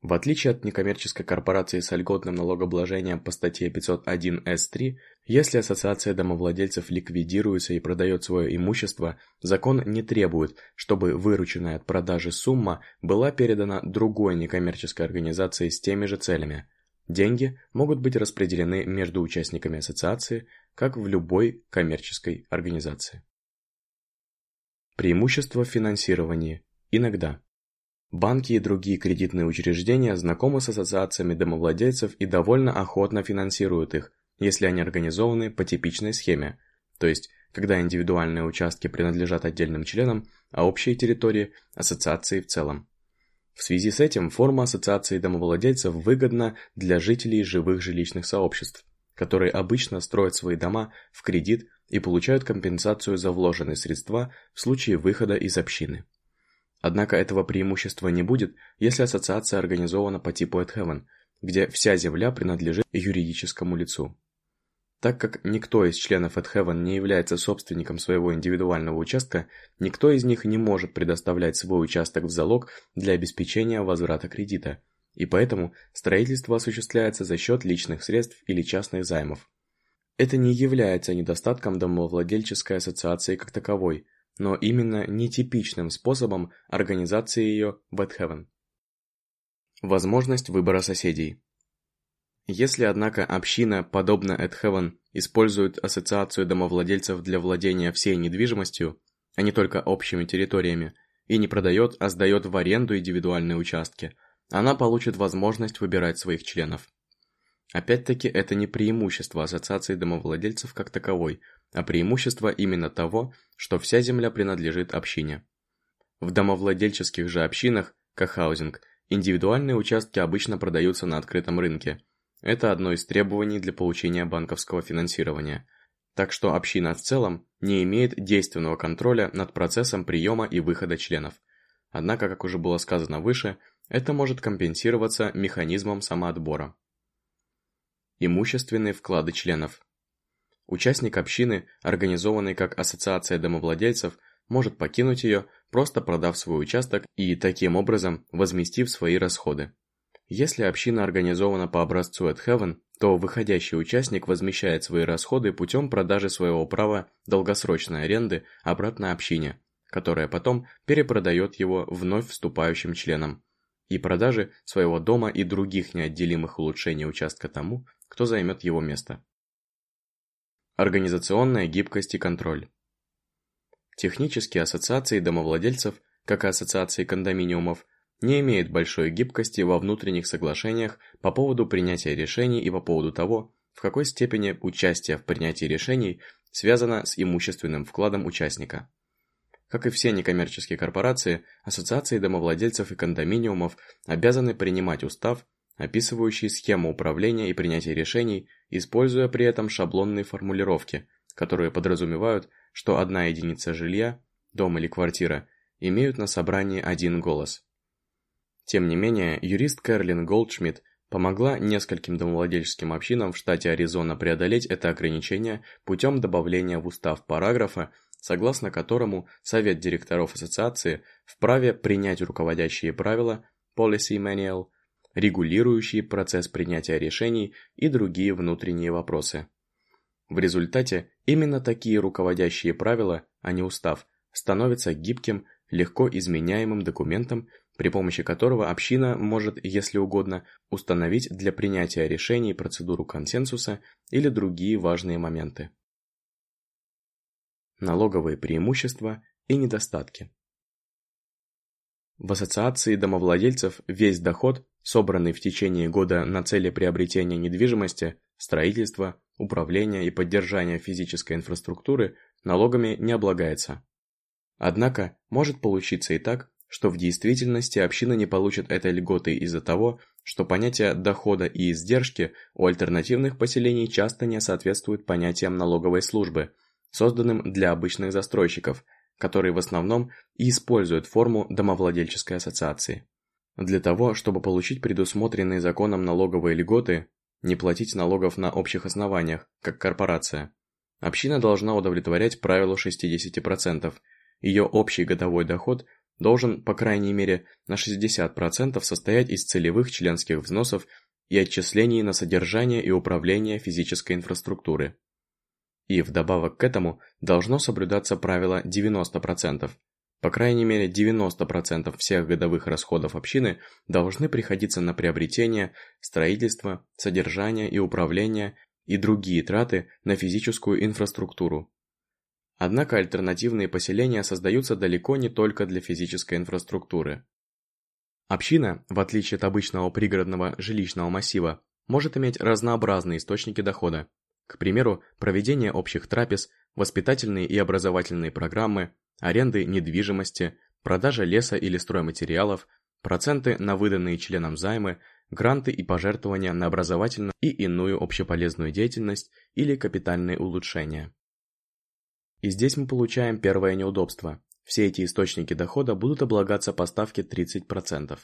Speaker 1: В отличие от некоммерческой корпорации с льготным налогообложением по статье 501 С3, если ассоциация домовладельцев ликвидируется и продает свое имущество, закон не требует, чтобы вырученная от продажи сумма была передана другой некоммерческой организации с теми же целями. Деньги могут быть распределены между участниками ассоциации, как в любой коммерческой организации. Преимущество в финансировании. Иногда. Банки и другие кредитные учреждения знакомы с ассоциациями домовладельцев и довольно охотно финансируют их, если они организованы по типичной схеме, то есть когда индивидуальные участки принадлежат отдельным членам, а общие территории – ассоциации в целом. В связи с этим форма ассоциации домовладельцев выгодна для жителей живых жилищных сообществ, которые обычно строят свои дома в кредит и получают компенсацию за вложенные средства в случае выхода из общины. Однако этого преимущества не будет, если ассоциация организована по типу Heaven, где вся земля принадлежит юридическому лицу. Так как никто из членов Heaven не является собственником своего индивидуального участка, никто из них не может предоставлять свой участок в залог для обеспечения возврата кредита, и поэтому строительство осуществляется за счет личных средств или частных займов. Это не является недостатком домовладельческой ассоциации как таковой, но именно нетипичным способом организации ее Heaven. Возможность выбора соседей если, однако, община, подобно Heaven, использует ассоциацию домовладельцев для владения всей недвижимостью, а не только общими территориями, и не продает, а сдает в аренду индивидуальные участки, она получит возможность выбирать своих членов. Опять-таки, это не преимущество ассоциации домовладельцев как таковой, а преимущество именно того, что вся земля принадлежит общине. В домовладельческих же общинах, как хаузинг, индивидуальные участки обычно продаются на открытом рынке – это одно из требований для получения банковского финансирования. Так что община в целом не имеет действенного контроля над процессом приема и выхода членов. Однако, как уже было сказано выше, это может компенсироваться механизмом самоотбора. Имущественные вклады членов. Участник общины, организованный как ассоциация домовладельцев, может покинуть ее, просто продав свой участок и таким образом возместив свои расходы. Если община организована по образцу At Heaven, то выходящий участник возмещает свои расходы путем продажи своего права долгосрочной аренды обратно общине, которая потом перепродает его вновь вступающим членам, и продажи своего дома и других неотделимых улучшений участка тому, кто займет его место. Организационная гибкость и контроль. Технические ассоциации домовладельцев, как и ассоциации кондоминиумов, не имеет большой гибкости во внутренних соглашениях по поводу принятия решений и по поводу того, в какой степени участие в принятии решений связано с имущественным вкладом участника. Как и все некоммерческие корпорации, ассоциации домовладельцев и кондоминиумов обязаны принимать устав, описывающий схему управления и принятия решений, используя при этом шаблонные формулировки, которые подразумевают, что одна единица жилья, дом или квартира, имеют на собрании один голос. Тем не менее, юрист Кэролин Голдшмидт помогла нескольким домовладельческим общинам в штате Аризона преодолеть это ограничение путем добавления в устав параграфа, согласно которому Совет директоров ассоциации вправе принять руководящие правила Policy Manual, регулирующие процесс принятия решений и другие внутренние вопросы. В результате именно такие руководящие правила, а не устав, становятся гибким, легко изменяемым документом, при помощи которого община может, если угодно, установить для принятия решений процедуру консенсуса или другие важные моменты. Налоговые преимущества и недостатки. В ассоциации домовладельцев весь доход, собранный в течение года на цели приобретения недвижимости, строительства, управления и поддержания физической инфраструктуры, налогами не облагается. Однако, может получиться и так, что в действительности община не получит этой льготы из-за того, что понятие дохода и издержки у альтернативных поселений часто не соответствуют понятиям налоговой службы, созданным для обычных застройщиков, которые в основном и используют форму домовладельческой ассоциации. Для того, чтобы получить предусмотренные законом налоговые льготы, не платить налогов на общих основаниях, как корпорация, община должна удовлетворять правилу 60%, ее общий годовой доход – должен, по крайней мере, на 60% состоять из целевых членских взносов и отчислений на содержание и управление физической инфраструктуры. И вдобавок к этому должно соблюдаться правило 90%. По крайней мере 90% всех годовых расходов общины должны приходиться на приобретение, строительство, содержание и управление и другие траты на физическую инфраструктуру. Однако альтернативные поселения создаются далеко не только для физической инфраструктуры. Община, в отличие от обычного пригородного жилищного массива, может иметь разнообразные источники дохода. К примеру, проведение общих трапез, воспитательные и образовательные программы, аренды недвижимости, продажа леса или стройматериалов, проценты на выданные членам займы, гранты и пожертвования на образовательную и иную общеполезную деятельность или капитальные улучшения. И здесь мы получаем первое неудобство. Все эти источники дохода будут облагаться по ставке 30%.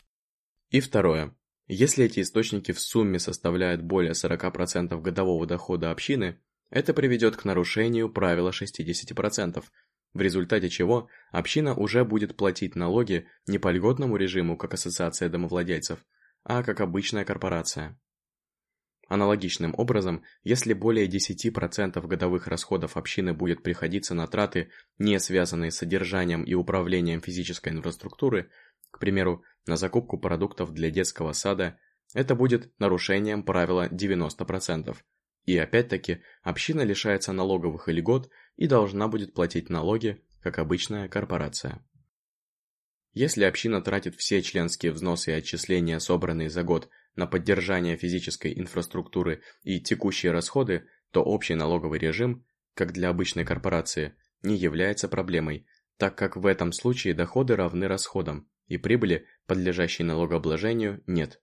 Speaker 1: И второе. Если эти источники в сумме составляют более 40% годового дохода общины, это приведет к нарушению правила 60%, в результате чего община уже будет платить налоги не по льготному режиму, как ассоциация домовладельцев, а как обычная корпорация. Аналогичным образом, если более 10% годовых расходов общины будет приходиться на траты, не связанные с содержанием и управлением физической инфраструктуры, к примеру, на закупку продуктов для детского сада, это будет нарушением правила 90%. И опять-таки, община лишается налоговых льгот и должна будет платить налоги, как обычная корпорация. Если община тратит все членские взносы и отчисления, собранные за год, на поддержание физической инфраструктуры и текущие расходы, то общий налоговый режим, как для обычной корпорации, не является проблемой, так как в этом случае доходы равны расходам, и прибыли, подлежащей налогообложению, нет.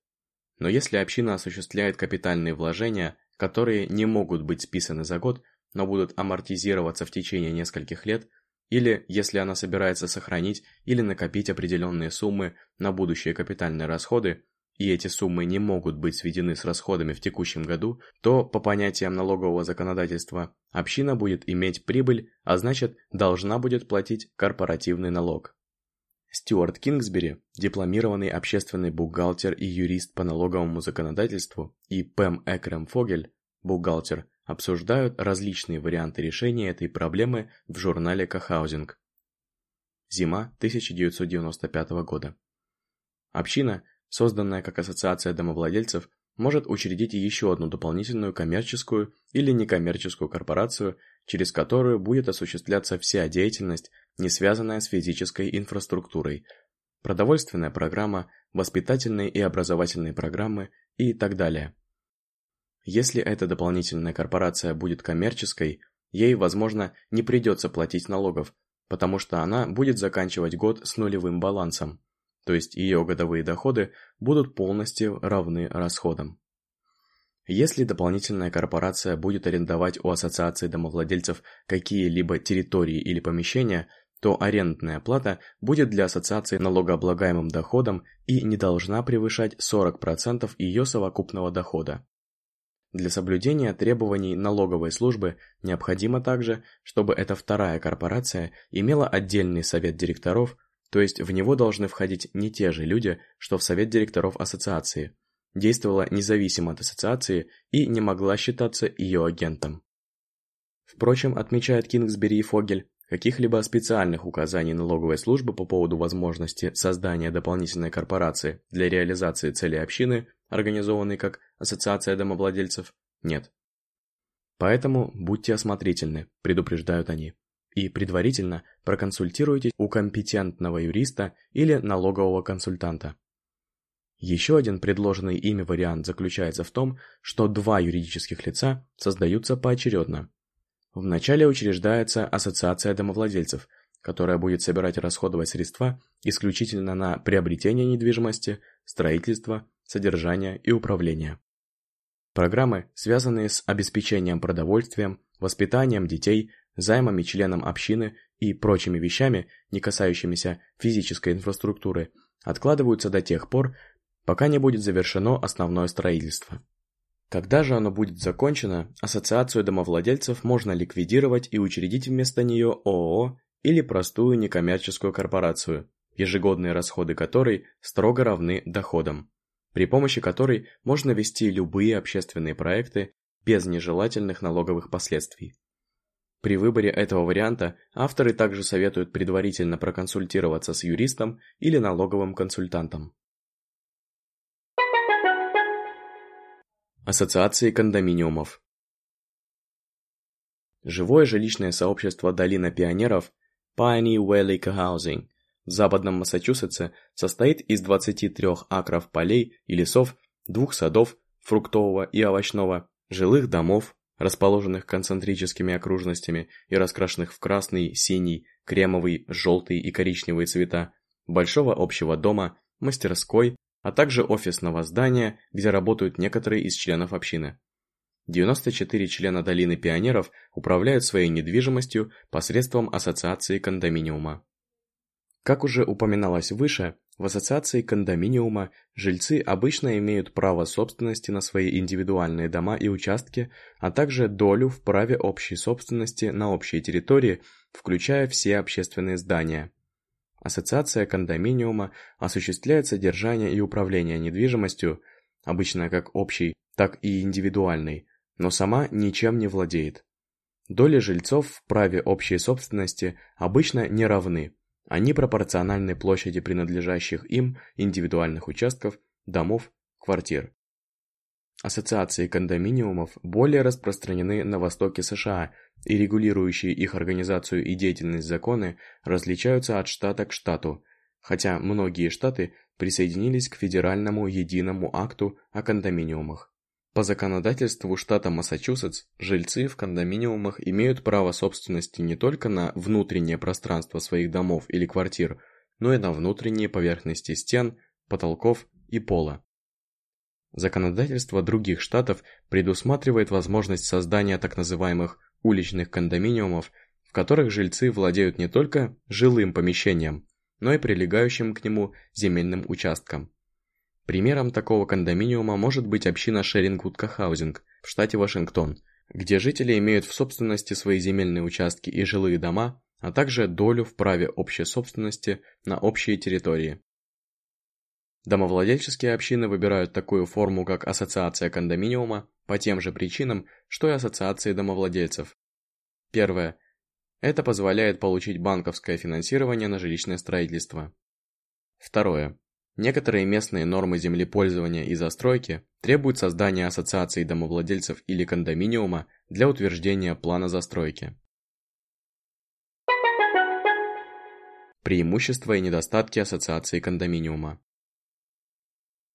Speaker 1: Но если община осуществляет капитальные вложения, которые не могут быть списаны за год, но будут амортизироваться в течение нескольких лет, или если она собирается сохранить или накопить определенные суммы на будущие капитальные расходы, и эти суммы не могут быть сведены с расходами в текущем году, то, по понятиям налогового законодательства, община будет иметь прибыль, а значит, должна будет платить корпоративный налог. Стюарт Кингсбери, дипломированный общественный бухгалтер и юрист по налоговому законодательству, и Пэм Экрем Фогель, бухгалтер, обсуждают различные варианты решения этой проблемы в журнале Кохаузинг. Зима 1995 года. Община, созданная как ассоциация домовладельцев, может учредить еще одну дополнительную коммерческую или некоммерческую корпорацию, через которую будет осуществляться вся деятельность, не связанная с физической инфраструктурой, продовольственная программа, воспитательные и образовательные программы и так далее. Если эта дополнительная корпорация будет коммерческой, ей, возможно, не придется платить налогов, потому что она будет заканчивать год с нулевым балансом, то есть ее годовые доходы будут полностью равны расходам. Если дополнительная корпорация будет арендовать у ассоциации домовладельцев какие-либо территории или помещения, то арендная плата будет для ассоциации налогооблагаемым доходом и не должна превышать 40% ее совокупного дохода. Для соблюдения требований налоговой службы необходимо также, чтобы эта вторая корпорация имела отдельный совет директоров, то есть в него должны входить не те же люди, что в совет директоров ассоциации, действовала независимо от ассоциации и не могла считаться ее агентом. Впрочем, отмечает Кингсбери и Фогель, каких-либо специальных указаний налоговой службы по поводу возможности создания дополнительной корпорации для реализации целей общины, организованной как Ассоциация домовладельцев, нет. Поэтому будьте осмотрительны, предупреждают они, и предварительно проконсультируйтесь у компетентного юриста или налогового консультанта. Еще один предложенный ими вариант заключается в том, что два юридических лица создаются поочередно. Вначале учреждается ассоциация домовладельцев, которая будет собирать и расходовать средства исключительно на приобретение недвижимости, строительство, содержание и управление. Программы, связанные с обеспечением продовольствием, воспитанием детей, займами членам общины и прочими вещами, не касающимися физической инфраструктуры, откладываются до тех пор, пока не будет завершено основное строительство. Когда же оно будет закончено, ассоциацию домовладельцев можно ликвидировать и учредить вместо нее ООО или простую некоммерческую корпорацию, ежегодные расходы которой строго равны доходам, при помощи которой можно вести любые общественные проекты без нежелательных налоговых последствий. При выборе этого варианта авторы также советуют предварительно проконсультироваться с юристом или налоговым консультантом. Ассоциации кондоминиумов. Живое жилищное сообщество Долина пионеров Pioneer Valley Cohousing в западном Массачусетсе состоит из 23 акров полей и лесов, двух садов, фруктового и овощного, жилых домов, расположенных концентрическими окружностями и раскрашенных в красный, синий, кремовый, желтый и коричневый цвета, большого общего дома, мастерской, а также офисного здания, где работают некоторые из членов общины. 94 члена Долины Пионеров управляют своей недвижимостью посредством ассоциации кондоминиума. Как уже упоминалось выше, в ассоциации кондоминиума жильцы обычно имеют право собственности на свои индивидуальные дома и участки, а также долю в праве общей собственности на общей территории, включая все общественные здания. Ассоциация кондоминиума осуществляет содержание и управление недвижимостью, обычно как общей, так и индивидуальной, но сама ничем не владеет. Доли жильцов в праве общей собственности обычно не равны, они пропорциональны площади принадлежащих им индивидуальных участков, домов, квартир. Ассоциации кондоминиумов более распространены на востоке США, и регулирующие их организацию и деятельность законы различаются от штата к штату, хотя многие штаты присоединились к федеральному единому акту о кондоминиумах. По законодательству штата Массачусетс, жильцы в кондоминиумах имеют право собственности не только на внутреннее пространство своих домов или квартир, но и на внутренние поверхности стен, потолков и пола. Законодательство других штатов предусматривает возможность создания так называемых уличных кондоминиумов, в которых жильцы владеют не только жилым помещением, но и прилегающим к нему земельным участком. Примером такого кондоминиума может быть община Шерингвуд Хаузинг в штате Вашингтон, где жители имеют в собственности свои земельные участки и жилые дома, а также долю в праве общей собственности на общие территории. Домовладельческие общины выбирают такую форму, как ассоциация кондоминиума, по тем же причинам, что и ассоциации домовладельцев. Первое. Это позволяет получить банковское финансирование на жилищное строительство. Второе. Некоторые местные нормы землепользования и застройки требуют создания ассоциации домовладельцев или кондоминиума для утверждения плана застройки. Преимущества и недостатки ассоциации кондоминиума.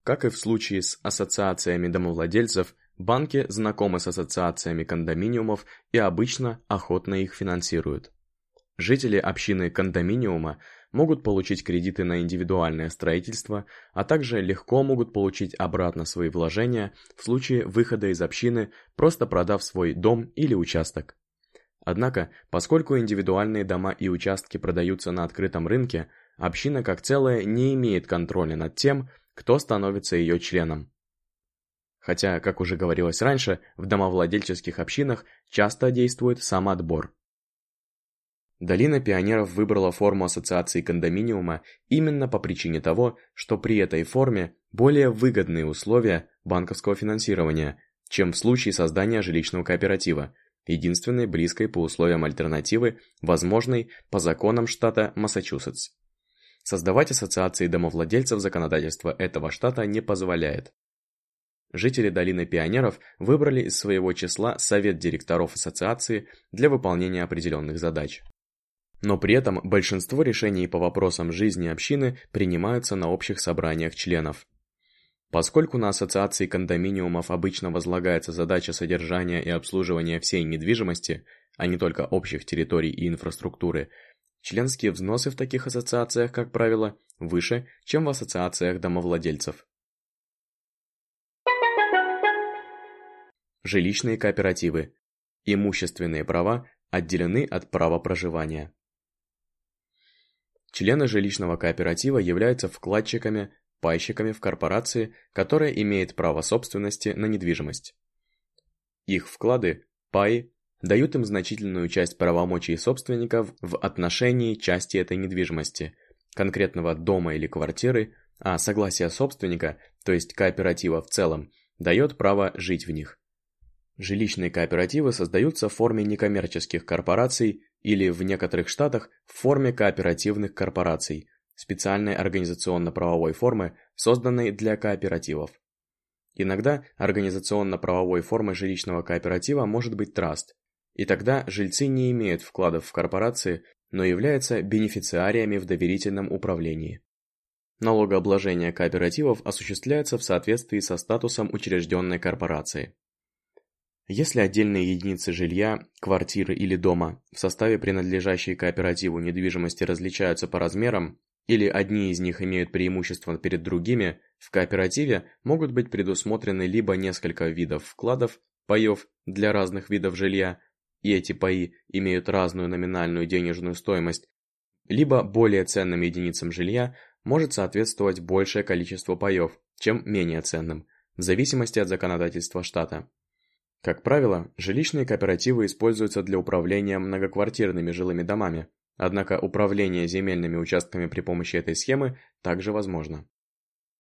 Speaker 1: Как и в случае с ассоциациями домовладельцев, банки знакомы с ассоциациями кондоминиумов и обычно охотно их финансируют. Жители общины кондоминиума могут получить кредиты на индивидуальное строительство, а также легко могут получить обратно свои вложения в случае выхода из общины, просто продав свой дом или участок. Однако, поскольку индивидуальные дома и участки продаются на открытом рынке, община как целая не имеет контроля над тем, кто становится ее членом. Хотя, как уже говорилось раньше, в домовладельческих общинах часто действует самоотбор. Долина пионеров выбрала форму ассоциации кондоминиума именно по причине того, что при этой форме более выгодные условия банковского финансирования, чем в случае создания жилищного кооператива, единственной близкой по условиям альтернативы, возможной по законам штата Массачусетс. Создавать ассоциации домовладельцев законодательство этого штата не позволяет. Жители Долины Пионеров выбрали из своего числа совет директоров ассоциации для выполнения определенных задач. Но при этом большинство решений по вопросам жизни общины принимаются на общих собраниях членов. Поскольку на ассоциации кондоминиумов обычно возлагается задача содержания и обслуживания всей недвижимости, а не только общих территорий и инфраструктуры, членские взносы в таких ассоциациях, как правило, выше, чем в ассоциациях домовладельцев. Жилищные кооперативы. Имущественные права отделены от права проживания. Члены жилищного кооператива являются вкладчиками, пайщиками в корпорации, которая имеет право собственности на недвижимость. Их вклады, паи, дают им значительную часть правомочий собственников в отношении части этой недвижимости, конкретного дома или квартиры, а согласие собственника, то есть кооператива в целом, дает право жить в них. Жилищные кооперативы создаются в форме некоммерческих корпораций или в некоторых штатах в форме кооперативных корпораций, специальной организационно-правовой формы, созданной для кооперативов. Иногда организационно-правовой формой жилищного кооператива может быть траст. И тогда жильцы не имеют вкладов в корпорации, но являются бенефициариями в доверительном управлении. Налогообложение кооперативов осуществляется в соответствии со статусом учрежденной корпорации. Если отдельные единицы жилья, квартиры или дома в составе принадлежащей кооперативу недвижимости различаются по размерам, или одни из них имеют преимущество перед другими, в кооперативе могут быть предусмотрены либо несколько видов вкладов, паев для разных видов жилья, и эти паи имеют разную номинальную денежную стоимость, либо более ценным единицам жилья может соответствовать большее количество паев, чем менее ценным, в зависимости от законодательства штата. Как правило, жилищные кооперативы используются для управления многоквартирными жилыми домами, однако управление земельными участками при помощи этой схемы также возможно.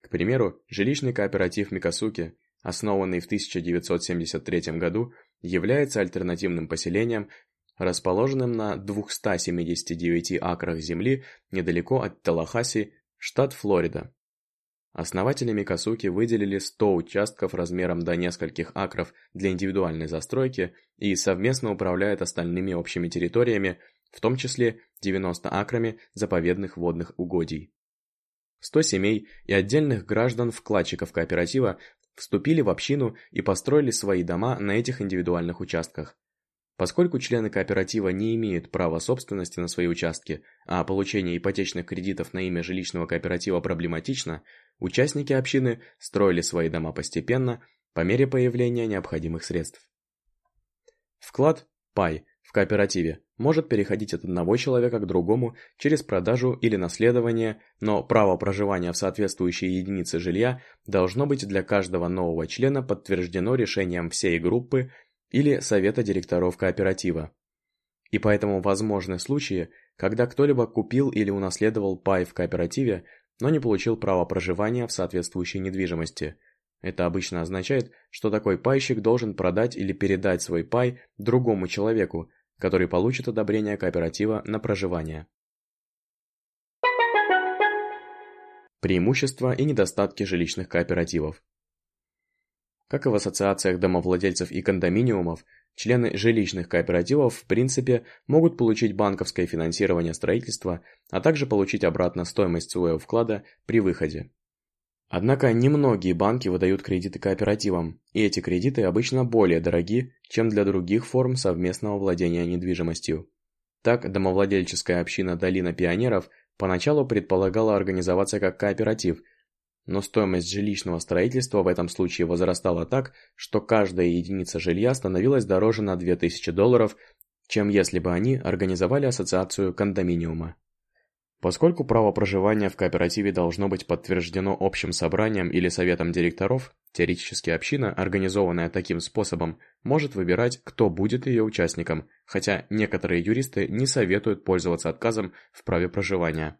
Speaker 1: К примеру, жилищный кооператив Микасуки, основанный в 1973 году, является альтернативным поселением, расположенным на 279 акрах земли недалеко от Талахаси, штат Флорида. Основатели Микасуки выделили 100 участков размером до нескольких акров для индивидуальной застройки и совместно управляют остальными общими территориями, в том числе 90 акрами заповедных водных угодий. 100 семей и отдельных граждан-вкладчиков кооператива вступили в общину и построили свои дома на этих индивидуальных участках. Поскольку члены кооператива не имеют права собственности на свои участки, а получение ипотечных кредитов на имя жилищного кооператива проблематично, участники общины строили свои дома постепенно, по мере появления необходимых средств. Вклад, пай, в кооперативе может переходить от одного человека к другому через продажу или наследование, но право проживания в соответствующей единице жилья должно быть для каждого нового члена подтверждено решением всей группы или совета директоров кооператива. И поэтому возможны случаи, когда кто-либо купил или унаследовал пай в кооперативе, но не получил право проживания в соответствующей недвижимости. Это обычно означает, что такой пайщик должен продать или передать свой пай другому человеку, который получит одобрение кооператива на проживание. Преимущества и недостатки жилищных кооперативов. Как и в ассоциациях домовладельцев и кондоминиумов, члены жилищных кооперативов в принципе могут получить банковское финансирование строительства, а также получить обратно стоимость своего вклада при выходе. Однако немногие банки выдают кредиты кооперативам, и эти кредиты обычно более дороги, чем для других форм совместного владения недвижимостью. Так, домовладельческая община Долина Пионеров поначалу предполагала организоваться как кооператив, но стоимость жилищного строительства в этом случае возрастала так, что каждая единица жилья становилась дороже на 2000 долларов, чем если бы они организовали ассоциацию кондоминиума. Поскольку право проживания в кооперативе должно быть подтверждено общим собранием или советом директоров, теоретически община, организованная таким способом, может выбирать, кто будет ее участником, хотя некоторые юристы не советуют пользоваться отказом в праве проживания.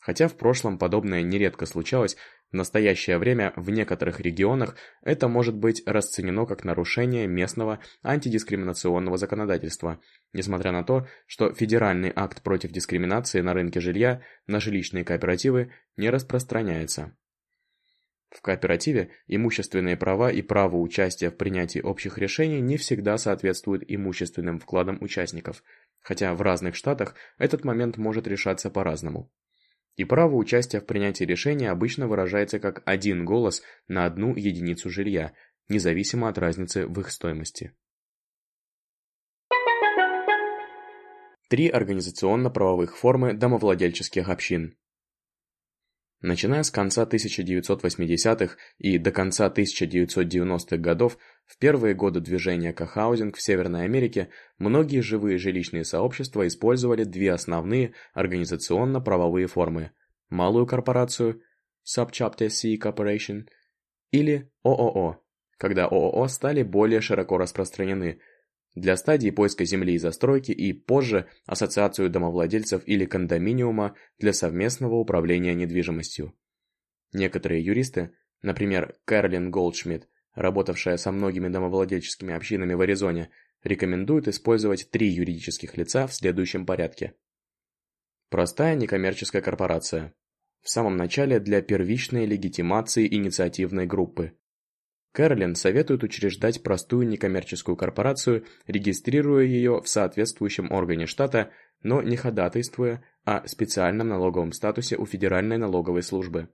Speaker 1: Хотя в прошлом подобное нередко случалось, в настоящее время в некоторых регионах это может быть расценено как нарушение местного антидискриминационного законодательства, несмотря на то, что федеральный акт против дискриминации на рынке жилья на жилищные кооперативы не распространяется. В кооперативе имущественные права и право участия в принятии общих решений не всегда соответствуют имущественным вкладам участников, хотя в разных штатах этот момент может решаться по-разному и право участия в принятии решения обычно выражается как один голос на одну единицу жилья, независимо от разницы в их стоимости. Три организационно-правовых формы домовладельческих общин. Начиная с конца 1980-х и до конца 1990-х годов, в первые годы движения кохаузинг в Северной Америке, многие живые жилищные сообщества использовали две основные организационно-правовые формы – малую корпорацию Subchapter C Corporation или ООО, когда ООО стали более широко распространены – для стадии поиска земли и застройки и позже ассоциацию домовладельцев или кондоминиума для совместного управления недвижимостью. Некоторые юристы, например, Кэролин Голдшмидт, работавшая со многими домовладельческими общинами в Аризоне, рекомендуют использовать три юридических лица в следующем порядке. Простая некоммерческая корпорация. В самом начале для первичной легитимации инициативной группы. Кэролин советует учреждать простую некоммерческую корпорацию, регистрируя ее в соответствующем органе штата, но не ходатайствуя о специальном налоговом статусе у Федеральной налоговой службы.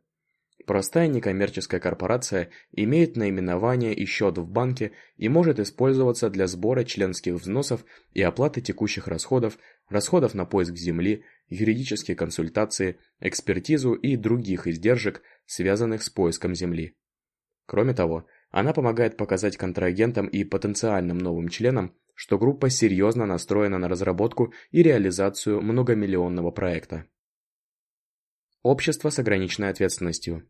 Speaker 1: Простая некоммерческая корпорация имеет наименование и счет в банке и может использоваться для сбора членских взносов и оплаты текущих расходов, расходов на поиск земли, юридические консультации, экспертизу и других издержек, связанных с поиском земли. Кроме того, она помогает показать контрагентам и потенциальным новым членам, что группа серьезно настроена на разработку и реализацию многомиллионного проекта. Общество с ограниченной ответственностью.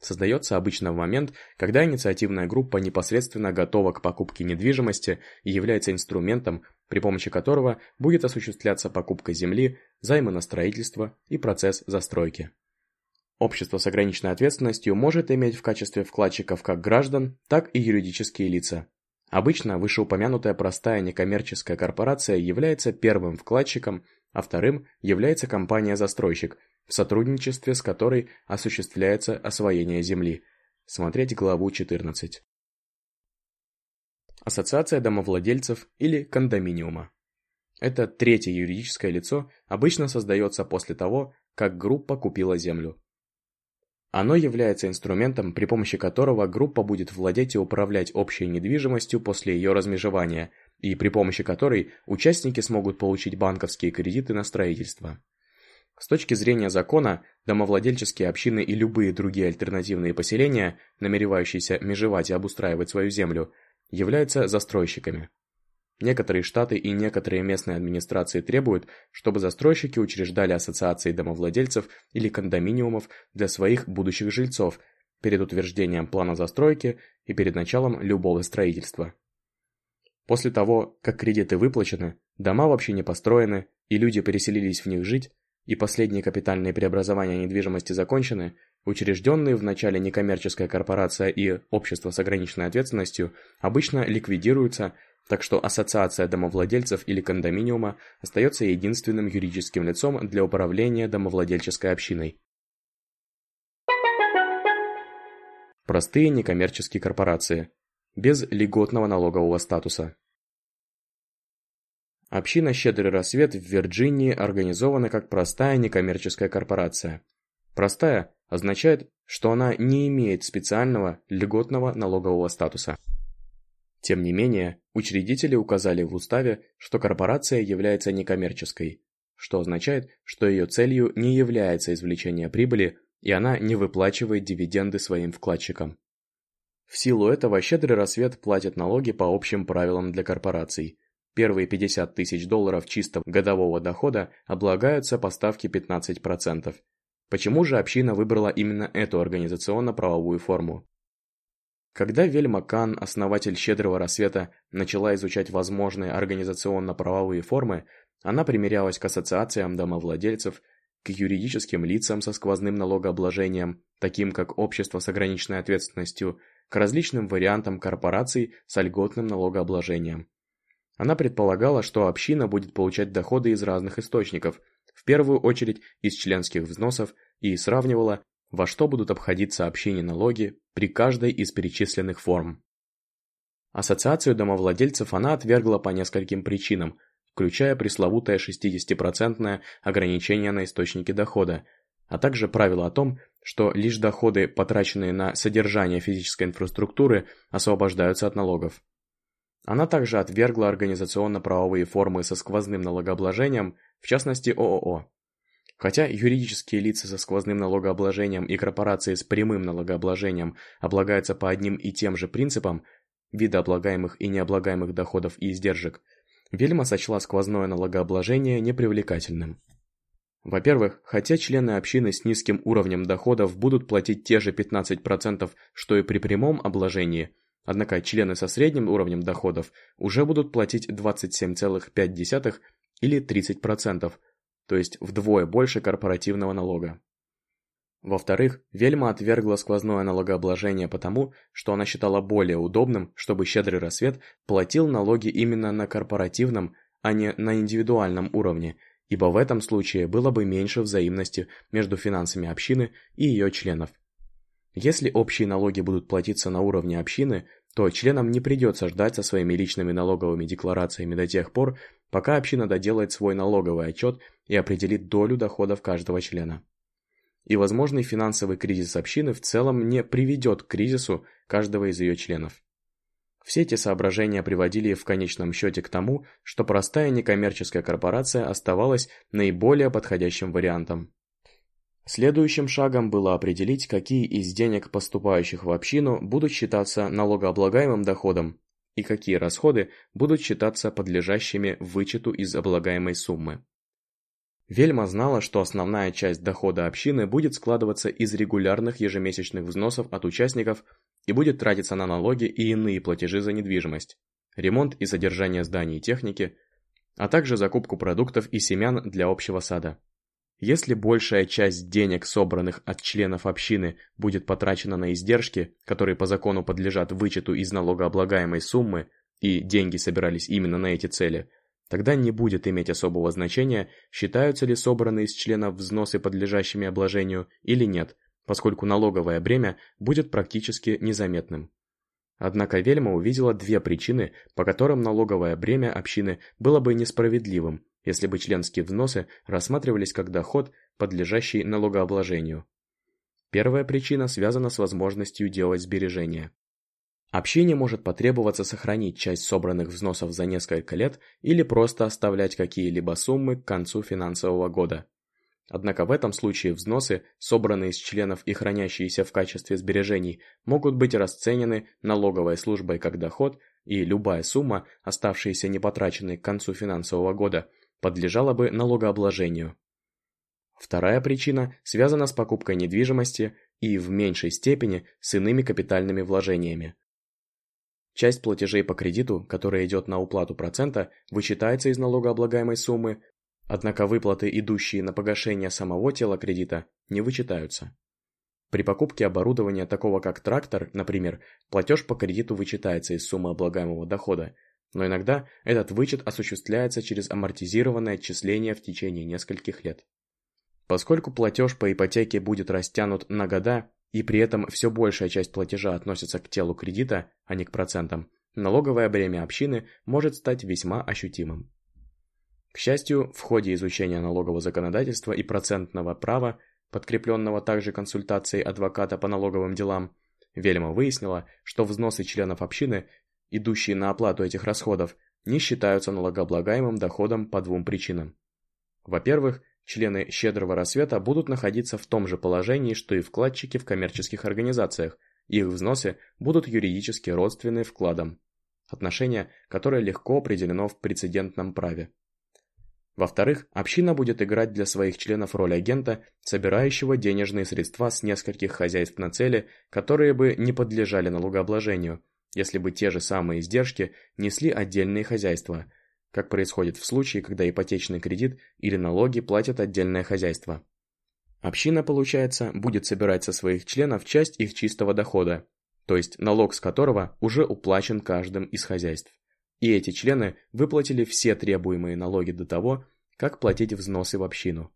Speaker 1: Создается обычно в момент, когда инициативная группа непосредственно готова к покупке недвижимости и является инструментом, при помощи которого будет осуществляться покупка земли, займы на строительство и процесс застройки. Общество с ограниченной ответственностью может иметь в качестве вкладчиков как граждан, так и юридические лица. Обычно вышеупомянутая простая некоммерческая корпорация является первым вкладчиком, а вторым является компания-застройщик, в сотрудничестве с которой осуществляется освоение земли. Смотреть главу 14. Ассоциация домовладельцев или кондоминиума. Это третье юридическое лицо обычно создается после того, как группа купила землю. Оно является инструментом, при помощи которого группа будет владеть и управлять общей недвижимостью после ее размежевания, и при помощи которой участники смогут получить банковские кредиты на строительство. С точки зрения закона, домовладельческие общины и любые другие альтернативные поселения, намеревающиеся межевать и обустраивать свою землю, являются застройщиками. Некоторые штаты и некоторые местные администрации требуют, чтобы застройщики учреждали ассоциации домовладельцев или кондоминиумов для своих будущих жильцов перед утверждением плана застройки и перед началом любого строительства. После того, как кредиты выплачены, дома вообще не построены и люди переселились в них жить, и последние капитальные преобразования недвижимости закончены, учрежденные в начале некоммерческая корпорация и общество с ограниченной ответственностью обычно ликвидируются так что ассоциация домовладельцев или кондоминиума остается единственным юридическим лицом для управления домовладельческой общиной. Простые некоммерческие корпорации. Без льготного налогового статуса. Община «Щедрый рассвет» в Вирджинии организована как простая некоммерческая корпорация. Простая означает, что она не имеет специального льготного налогового статуса. Тем не менее, учредители указали в уставе, что корпорация является некоммерческой, что означает, что ее целью не является извлечение прибыли и она не выплачивает дивиденды своим вкладчикам. В силу этого щедрый рассвет платит налоги по общим правилам для корпораций. Первые 50 тысяч долларов чистого годового дохода облагаются по ставке 15%. Почему же община выбрала именно эту организационно-правовую форму? Когда Вельма Кан, основатель «Щедрого рассвета», начала изучать возможные организационно-правовые формы, она примерялась к ассоциациям домовладельцев, к юридическим лицам со сквозным налогообложением, таким как общество с ограниченной ответственностью, к различным вариантам корпораций с льготным налогообложением. Она предполагала, что община будет получать доходы из разных источников, в первую очередь из членских взносов, и сравнивала, во что будут обходиться общение налоги при каждой из перечисленных форм. Ассоциацию домовладельцев она отвергла по нескольким причинам, включая пресловутое 60% ограничение на источники дохода, а также правило о том, что лишь доходы, потраченные на содержание физической инфраструктуры, освобождаются от налогов. Она также отвергла организационно-правовые формы со сквозным налогообложением, в частности ООО. Хотя юридические лица со сквозным налогообложением и корпорации с прямым налогообложением облагаются по одним и тем же принципам вида облагаемых и необлагаемых доходов и издержек, Вельма сочла сквозное налогообложение непривлекательным. Во-первых, хотя члены общины с низким уровнем доходов будут платить те же 15%, что и при прямом обложении, однако члены со средним уровнем доходов уже будут платить 27,5 или 30%, то есть вдвое больше корпоративного налога. Во-вторых, Вельма отвергла сквозное налогообложение потому, что она считала более удобным, чтобы щедрый рассвет платил налоги именно на корпоративном, а не на индивидуальном уровне, ибо в этом случае было бы меньше взаимности между финансами общины и ее членов. Если общие налоги будут платиться на уровне общины, то членам не придется ждать со своими личными налоговыми декларациями до тех пор, пока община доделает свой налоговый отчет и определит долю доходов каждого члена. И возможный финансовый кризис общины в целом не приведет к кризису каждого из ее членов. Все эти соображения приводили в конечном счете к тому, что простая некоммерческая корпорация оставалась наиболее подходящим вариантом. Следующим шагом было определить, какие из денег, поступающих в общину, будут считаться налогооблагаемым доходом и какие расходы будут считаться подлежащими вычету из облагаемой суммы. Вельма знала, что основная часть дохода общины будет складываться из регулярных ежемесячных взносов от участников и будет тратиться на налоги и иные платежи за недвижимость, ремонт и содержание зданий и техники, а также закупку продуктов и семян для общего сада. Если большая часть денег, собранных от членов общины, будет потрачена на издержки, которые по закону подлежат вычету из налогооблагаемой суммы, и деньги собирались именно на эти цели, тогда не будет иметь особого значения, считаются ли собранные из членов взносы подлежащими обложению или нет, поскольку налоговое бремя будет практически незаметным. Однако Вельма увидела две причины, по которым налоговое бремя общины было бы несправедливым, если бы членские взносы рассматривались как доход, подлежащий налогообложению. Первая причина связана с возможностью делать сбережения. Общине может потребоваться сохранить часть собранных взносов за несколько лет или просто оставлять какие-либо суммы к концу финансового года. Однако в этом случае взносы, собранные из членов и хранящиеся в качестве сбережений, могут быть расценены налоговой службой как доход, и любая сумма, оставшаяся непотраченной к концу финансового года, подлежала бы налогообложению. Вторая причина связана с покупкой недвижимости и в меньшей степени с иными капитальными вложениями. Часть платежей по кредиту, которая идет на уплату процента, вычитается из налогооблагаемой суммы, однако выплаты, идущие на погашение самого тела кредита, не вычитаются. При покупке оборудования такого как трактор, например, платеж по кредиту вычитается из суммы облагаемого дохода, но иногда этот вычет осуществляется через амортизированное отчисление в течение нескольких лет. Поскольку платеж по ипотеке будет растянут на года, и при этом все большая часть платежа относится к телу кредита, а не к процентам, налоговое бремя общины может стать весьма ощутимым. К счастью, в ходе изучения налогового законодательства и процентного права, подкрепленного также консультацией адвоката по налоговым делам, Вельма выяснила, что взносы членов общины идущие на оплату этих расходов, не считаются налогооблагаемым доходом по двум причинам. Во-первых, члены «Щедрого рассвета» будут находиться в том же положении, что и вкладчики в коммерческих организациях, их взносы будут юридически родственны вкладам, отношение, которое легко определено в прецедентном праве. Во-вторых, община будет играть для своих членов роль агента, собирающего денежные средства с нескольких хозяйств на цели, которые бы не подлежали налогообложению, если бы те же самые издержки несли отдельные хозяйства, как происходит в случае, когда ипотечный кредит или налоги платят отдельное хозяйство. Община, получается, будет собирать со своих членов часть их чистого дохода, то есть налог с которого уже уплачен каждым из хозяйств. И эти члены выплатили все требуемые налоги до того, как платить взносы в общину.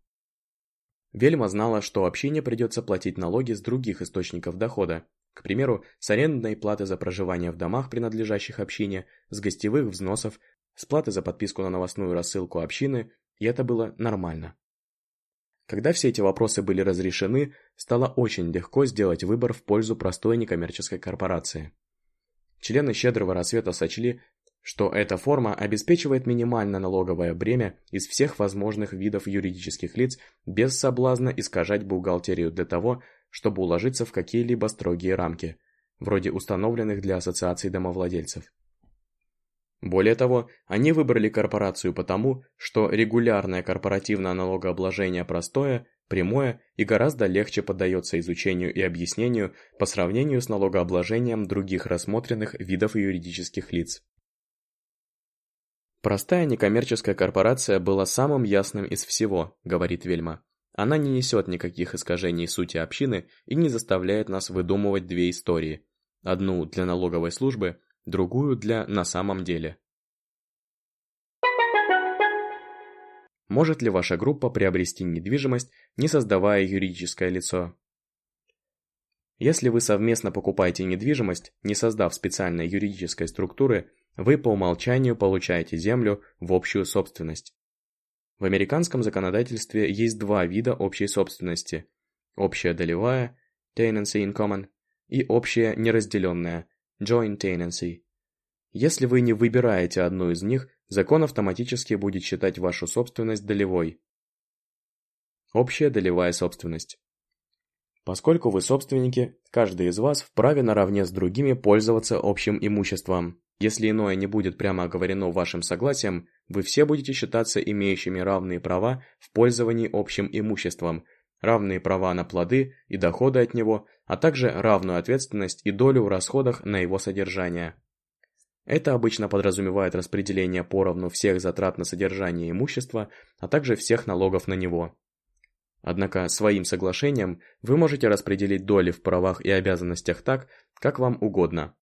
Speaker 1: Вельма знала, что общине придется платить налоги с других источников дохода, к примеру, с арендной платы за проживание в домах, принадлежащих общине, с гостевых взносов, с платы за подписку на новостную рассылку общины, и это было нормально. Когда все эти вопросы были разрешены, стало очень легко сделать выбор в пользу простой некоммерческой корпорации. Члены «Щедрого рассвета» сочли, что эта форма обеспечивает минимально налоговое бремя из всех возможных видов юридических лиц без соблазна искажать бухгалтерию для того, чтобы уложиться в какие-либо строгие рамки, вроде установленных для ассоциаций домовладельцев. Более того, они выбрали корпорацию потому, что регулярное корпоративное налогообложение простое, прямое и гораздо легче поддается изучению и объяснению по сравнению с налогообложением других рассмотренных видов юридических лиц. Простая некоммерческая корпорация была самым ясным из всего, говорит Вельма. Она не несет никаких искажений сути общины и не заставляет нас выдумывать две истории. Одну для налоговой службы, другую для «на самом деле». Может ли ваша группа приобрести недвижимость, не создавая юридическое лицо? Если вы совместно покупаете недвижимость, не создав специальной юридической структуры, вы по умолчанию получаете землю в общую собственность. В американском законодательстве есть два вида общей собственности – общая долевая – tenancy in common и общая неразделенная – joint tenancy. Если вы не выбираете одну из них, закон автоматически будет считать вашу собственность долевой. Общая долевая собственность. Поскольку вы собственники, каждый из вас вправе наравне с другими пользоваться общим имуществом. Если иное не будет прямо оговорено вашим согласием, вы все будете считаться имеющими равные права в пользовании общим имуществом, равные права на плоды и доходы от него, а также равную ответственность и долю в расходах на его содержание. Это обычно подразумевает распределение поровну всех затрат на содержание имущества, а также всех налогов на него. Однако своим соглашением вы можете распределить доли в правах и обязанностях так, как вам угодно.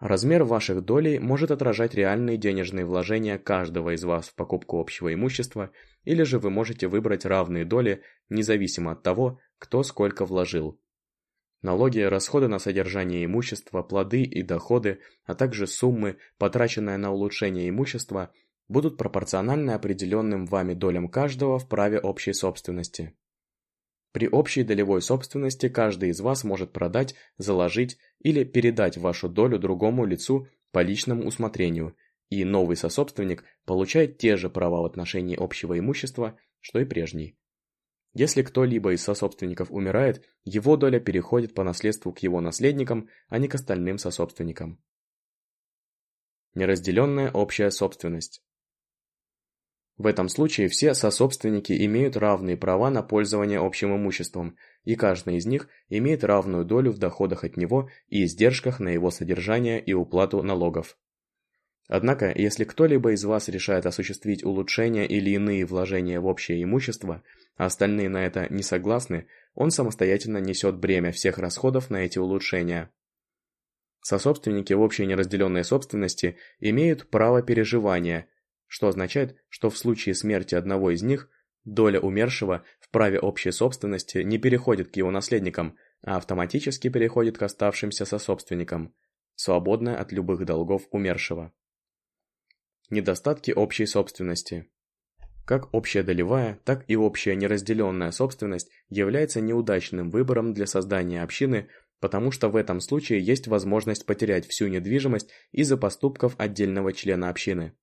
Speaker 1: Размер ваших долей может отражать реальные денежные вложения каждого из вас в покупку общего имущества, или же вы можете выбрать равные доли, независимо от того, кто сколько вложил. Налоги, расходы на содержание имущества, плоды и доходы, а также суммы, потраченные на улучшение имущества, будут пропорциональны определенным вами долям каждого в праве общей собственности. При общей долевой собственности каждый из вас может продать, заложить или передать вашу долю другому лицу по личному усмотрению, и новый сособственник получает те же права в отношении общего имущества, что и прежний. Если кто-либо из сособственников умирает, его доля переходит по наследству к его наследникам, а не к остальным сособственникам. Неразделенная общая собственность. В этом случае все сособственники имеют равные права на пользование общим имуществом, и каждый из них имеет равную долю в доходах от него и издержках на его содержание и уплату налогов. Однако, если кто-либо из вас решает осуществить улучшения или иные вложения в общее имущество, а остальные на это не согласны, он самостоятельно несет бремя всех расходов на эти улучшения. Сособственники в общей неразделенной собственности имеют право переживания что означает, что в случае смерти одного из них доля умершего в праве общей собственности не переходит к его наследникам, а автоматически переходит к оставшимся сособственникам, свободная от любых долгов умершего. Недостатки общей собственности как общая долевая, так и общая неразделенная собственность является неудачным выбором для создания общины, потому что в этом случае есть возможность потерять всю недвижимость из-за поступков отдельного члена общины.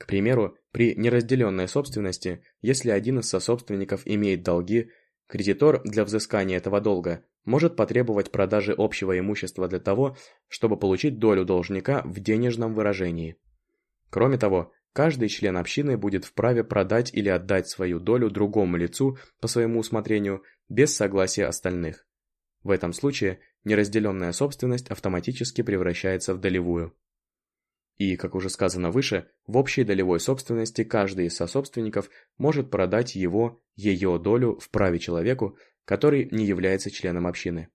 Speaker 1: К примеру, при неразделенной собственности, если один из сособственников имеет долги, кредитор для взыскания этого долга может потребовать продажи общего имущества для того, чтобы получить долю должника в денежном выражении. Кроме того, каждый член общины будет вправе продать или отдать свою долю другому лицу по своему усмотрению без согласия остальных. В этом случае неразделенная собственность автоматически превращается в долевую. И, как уже сказано выше, в общей долевой собственности каждый из сособственников может продать его, ее долю в праве человеку, который не является членом общины.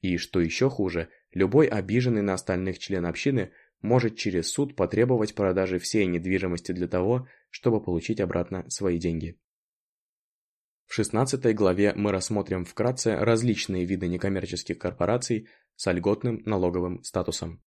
Speaker 1: И, что еще хуже, любой обиженный на остальных член общины может через суд потребовать продажи всей недвижимости для того, чтобы получить обратно свои деньги. В 16 главе мы рассмотрим вкратце различные виды некоммерческих корпораций с льготным налоговым статусом.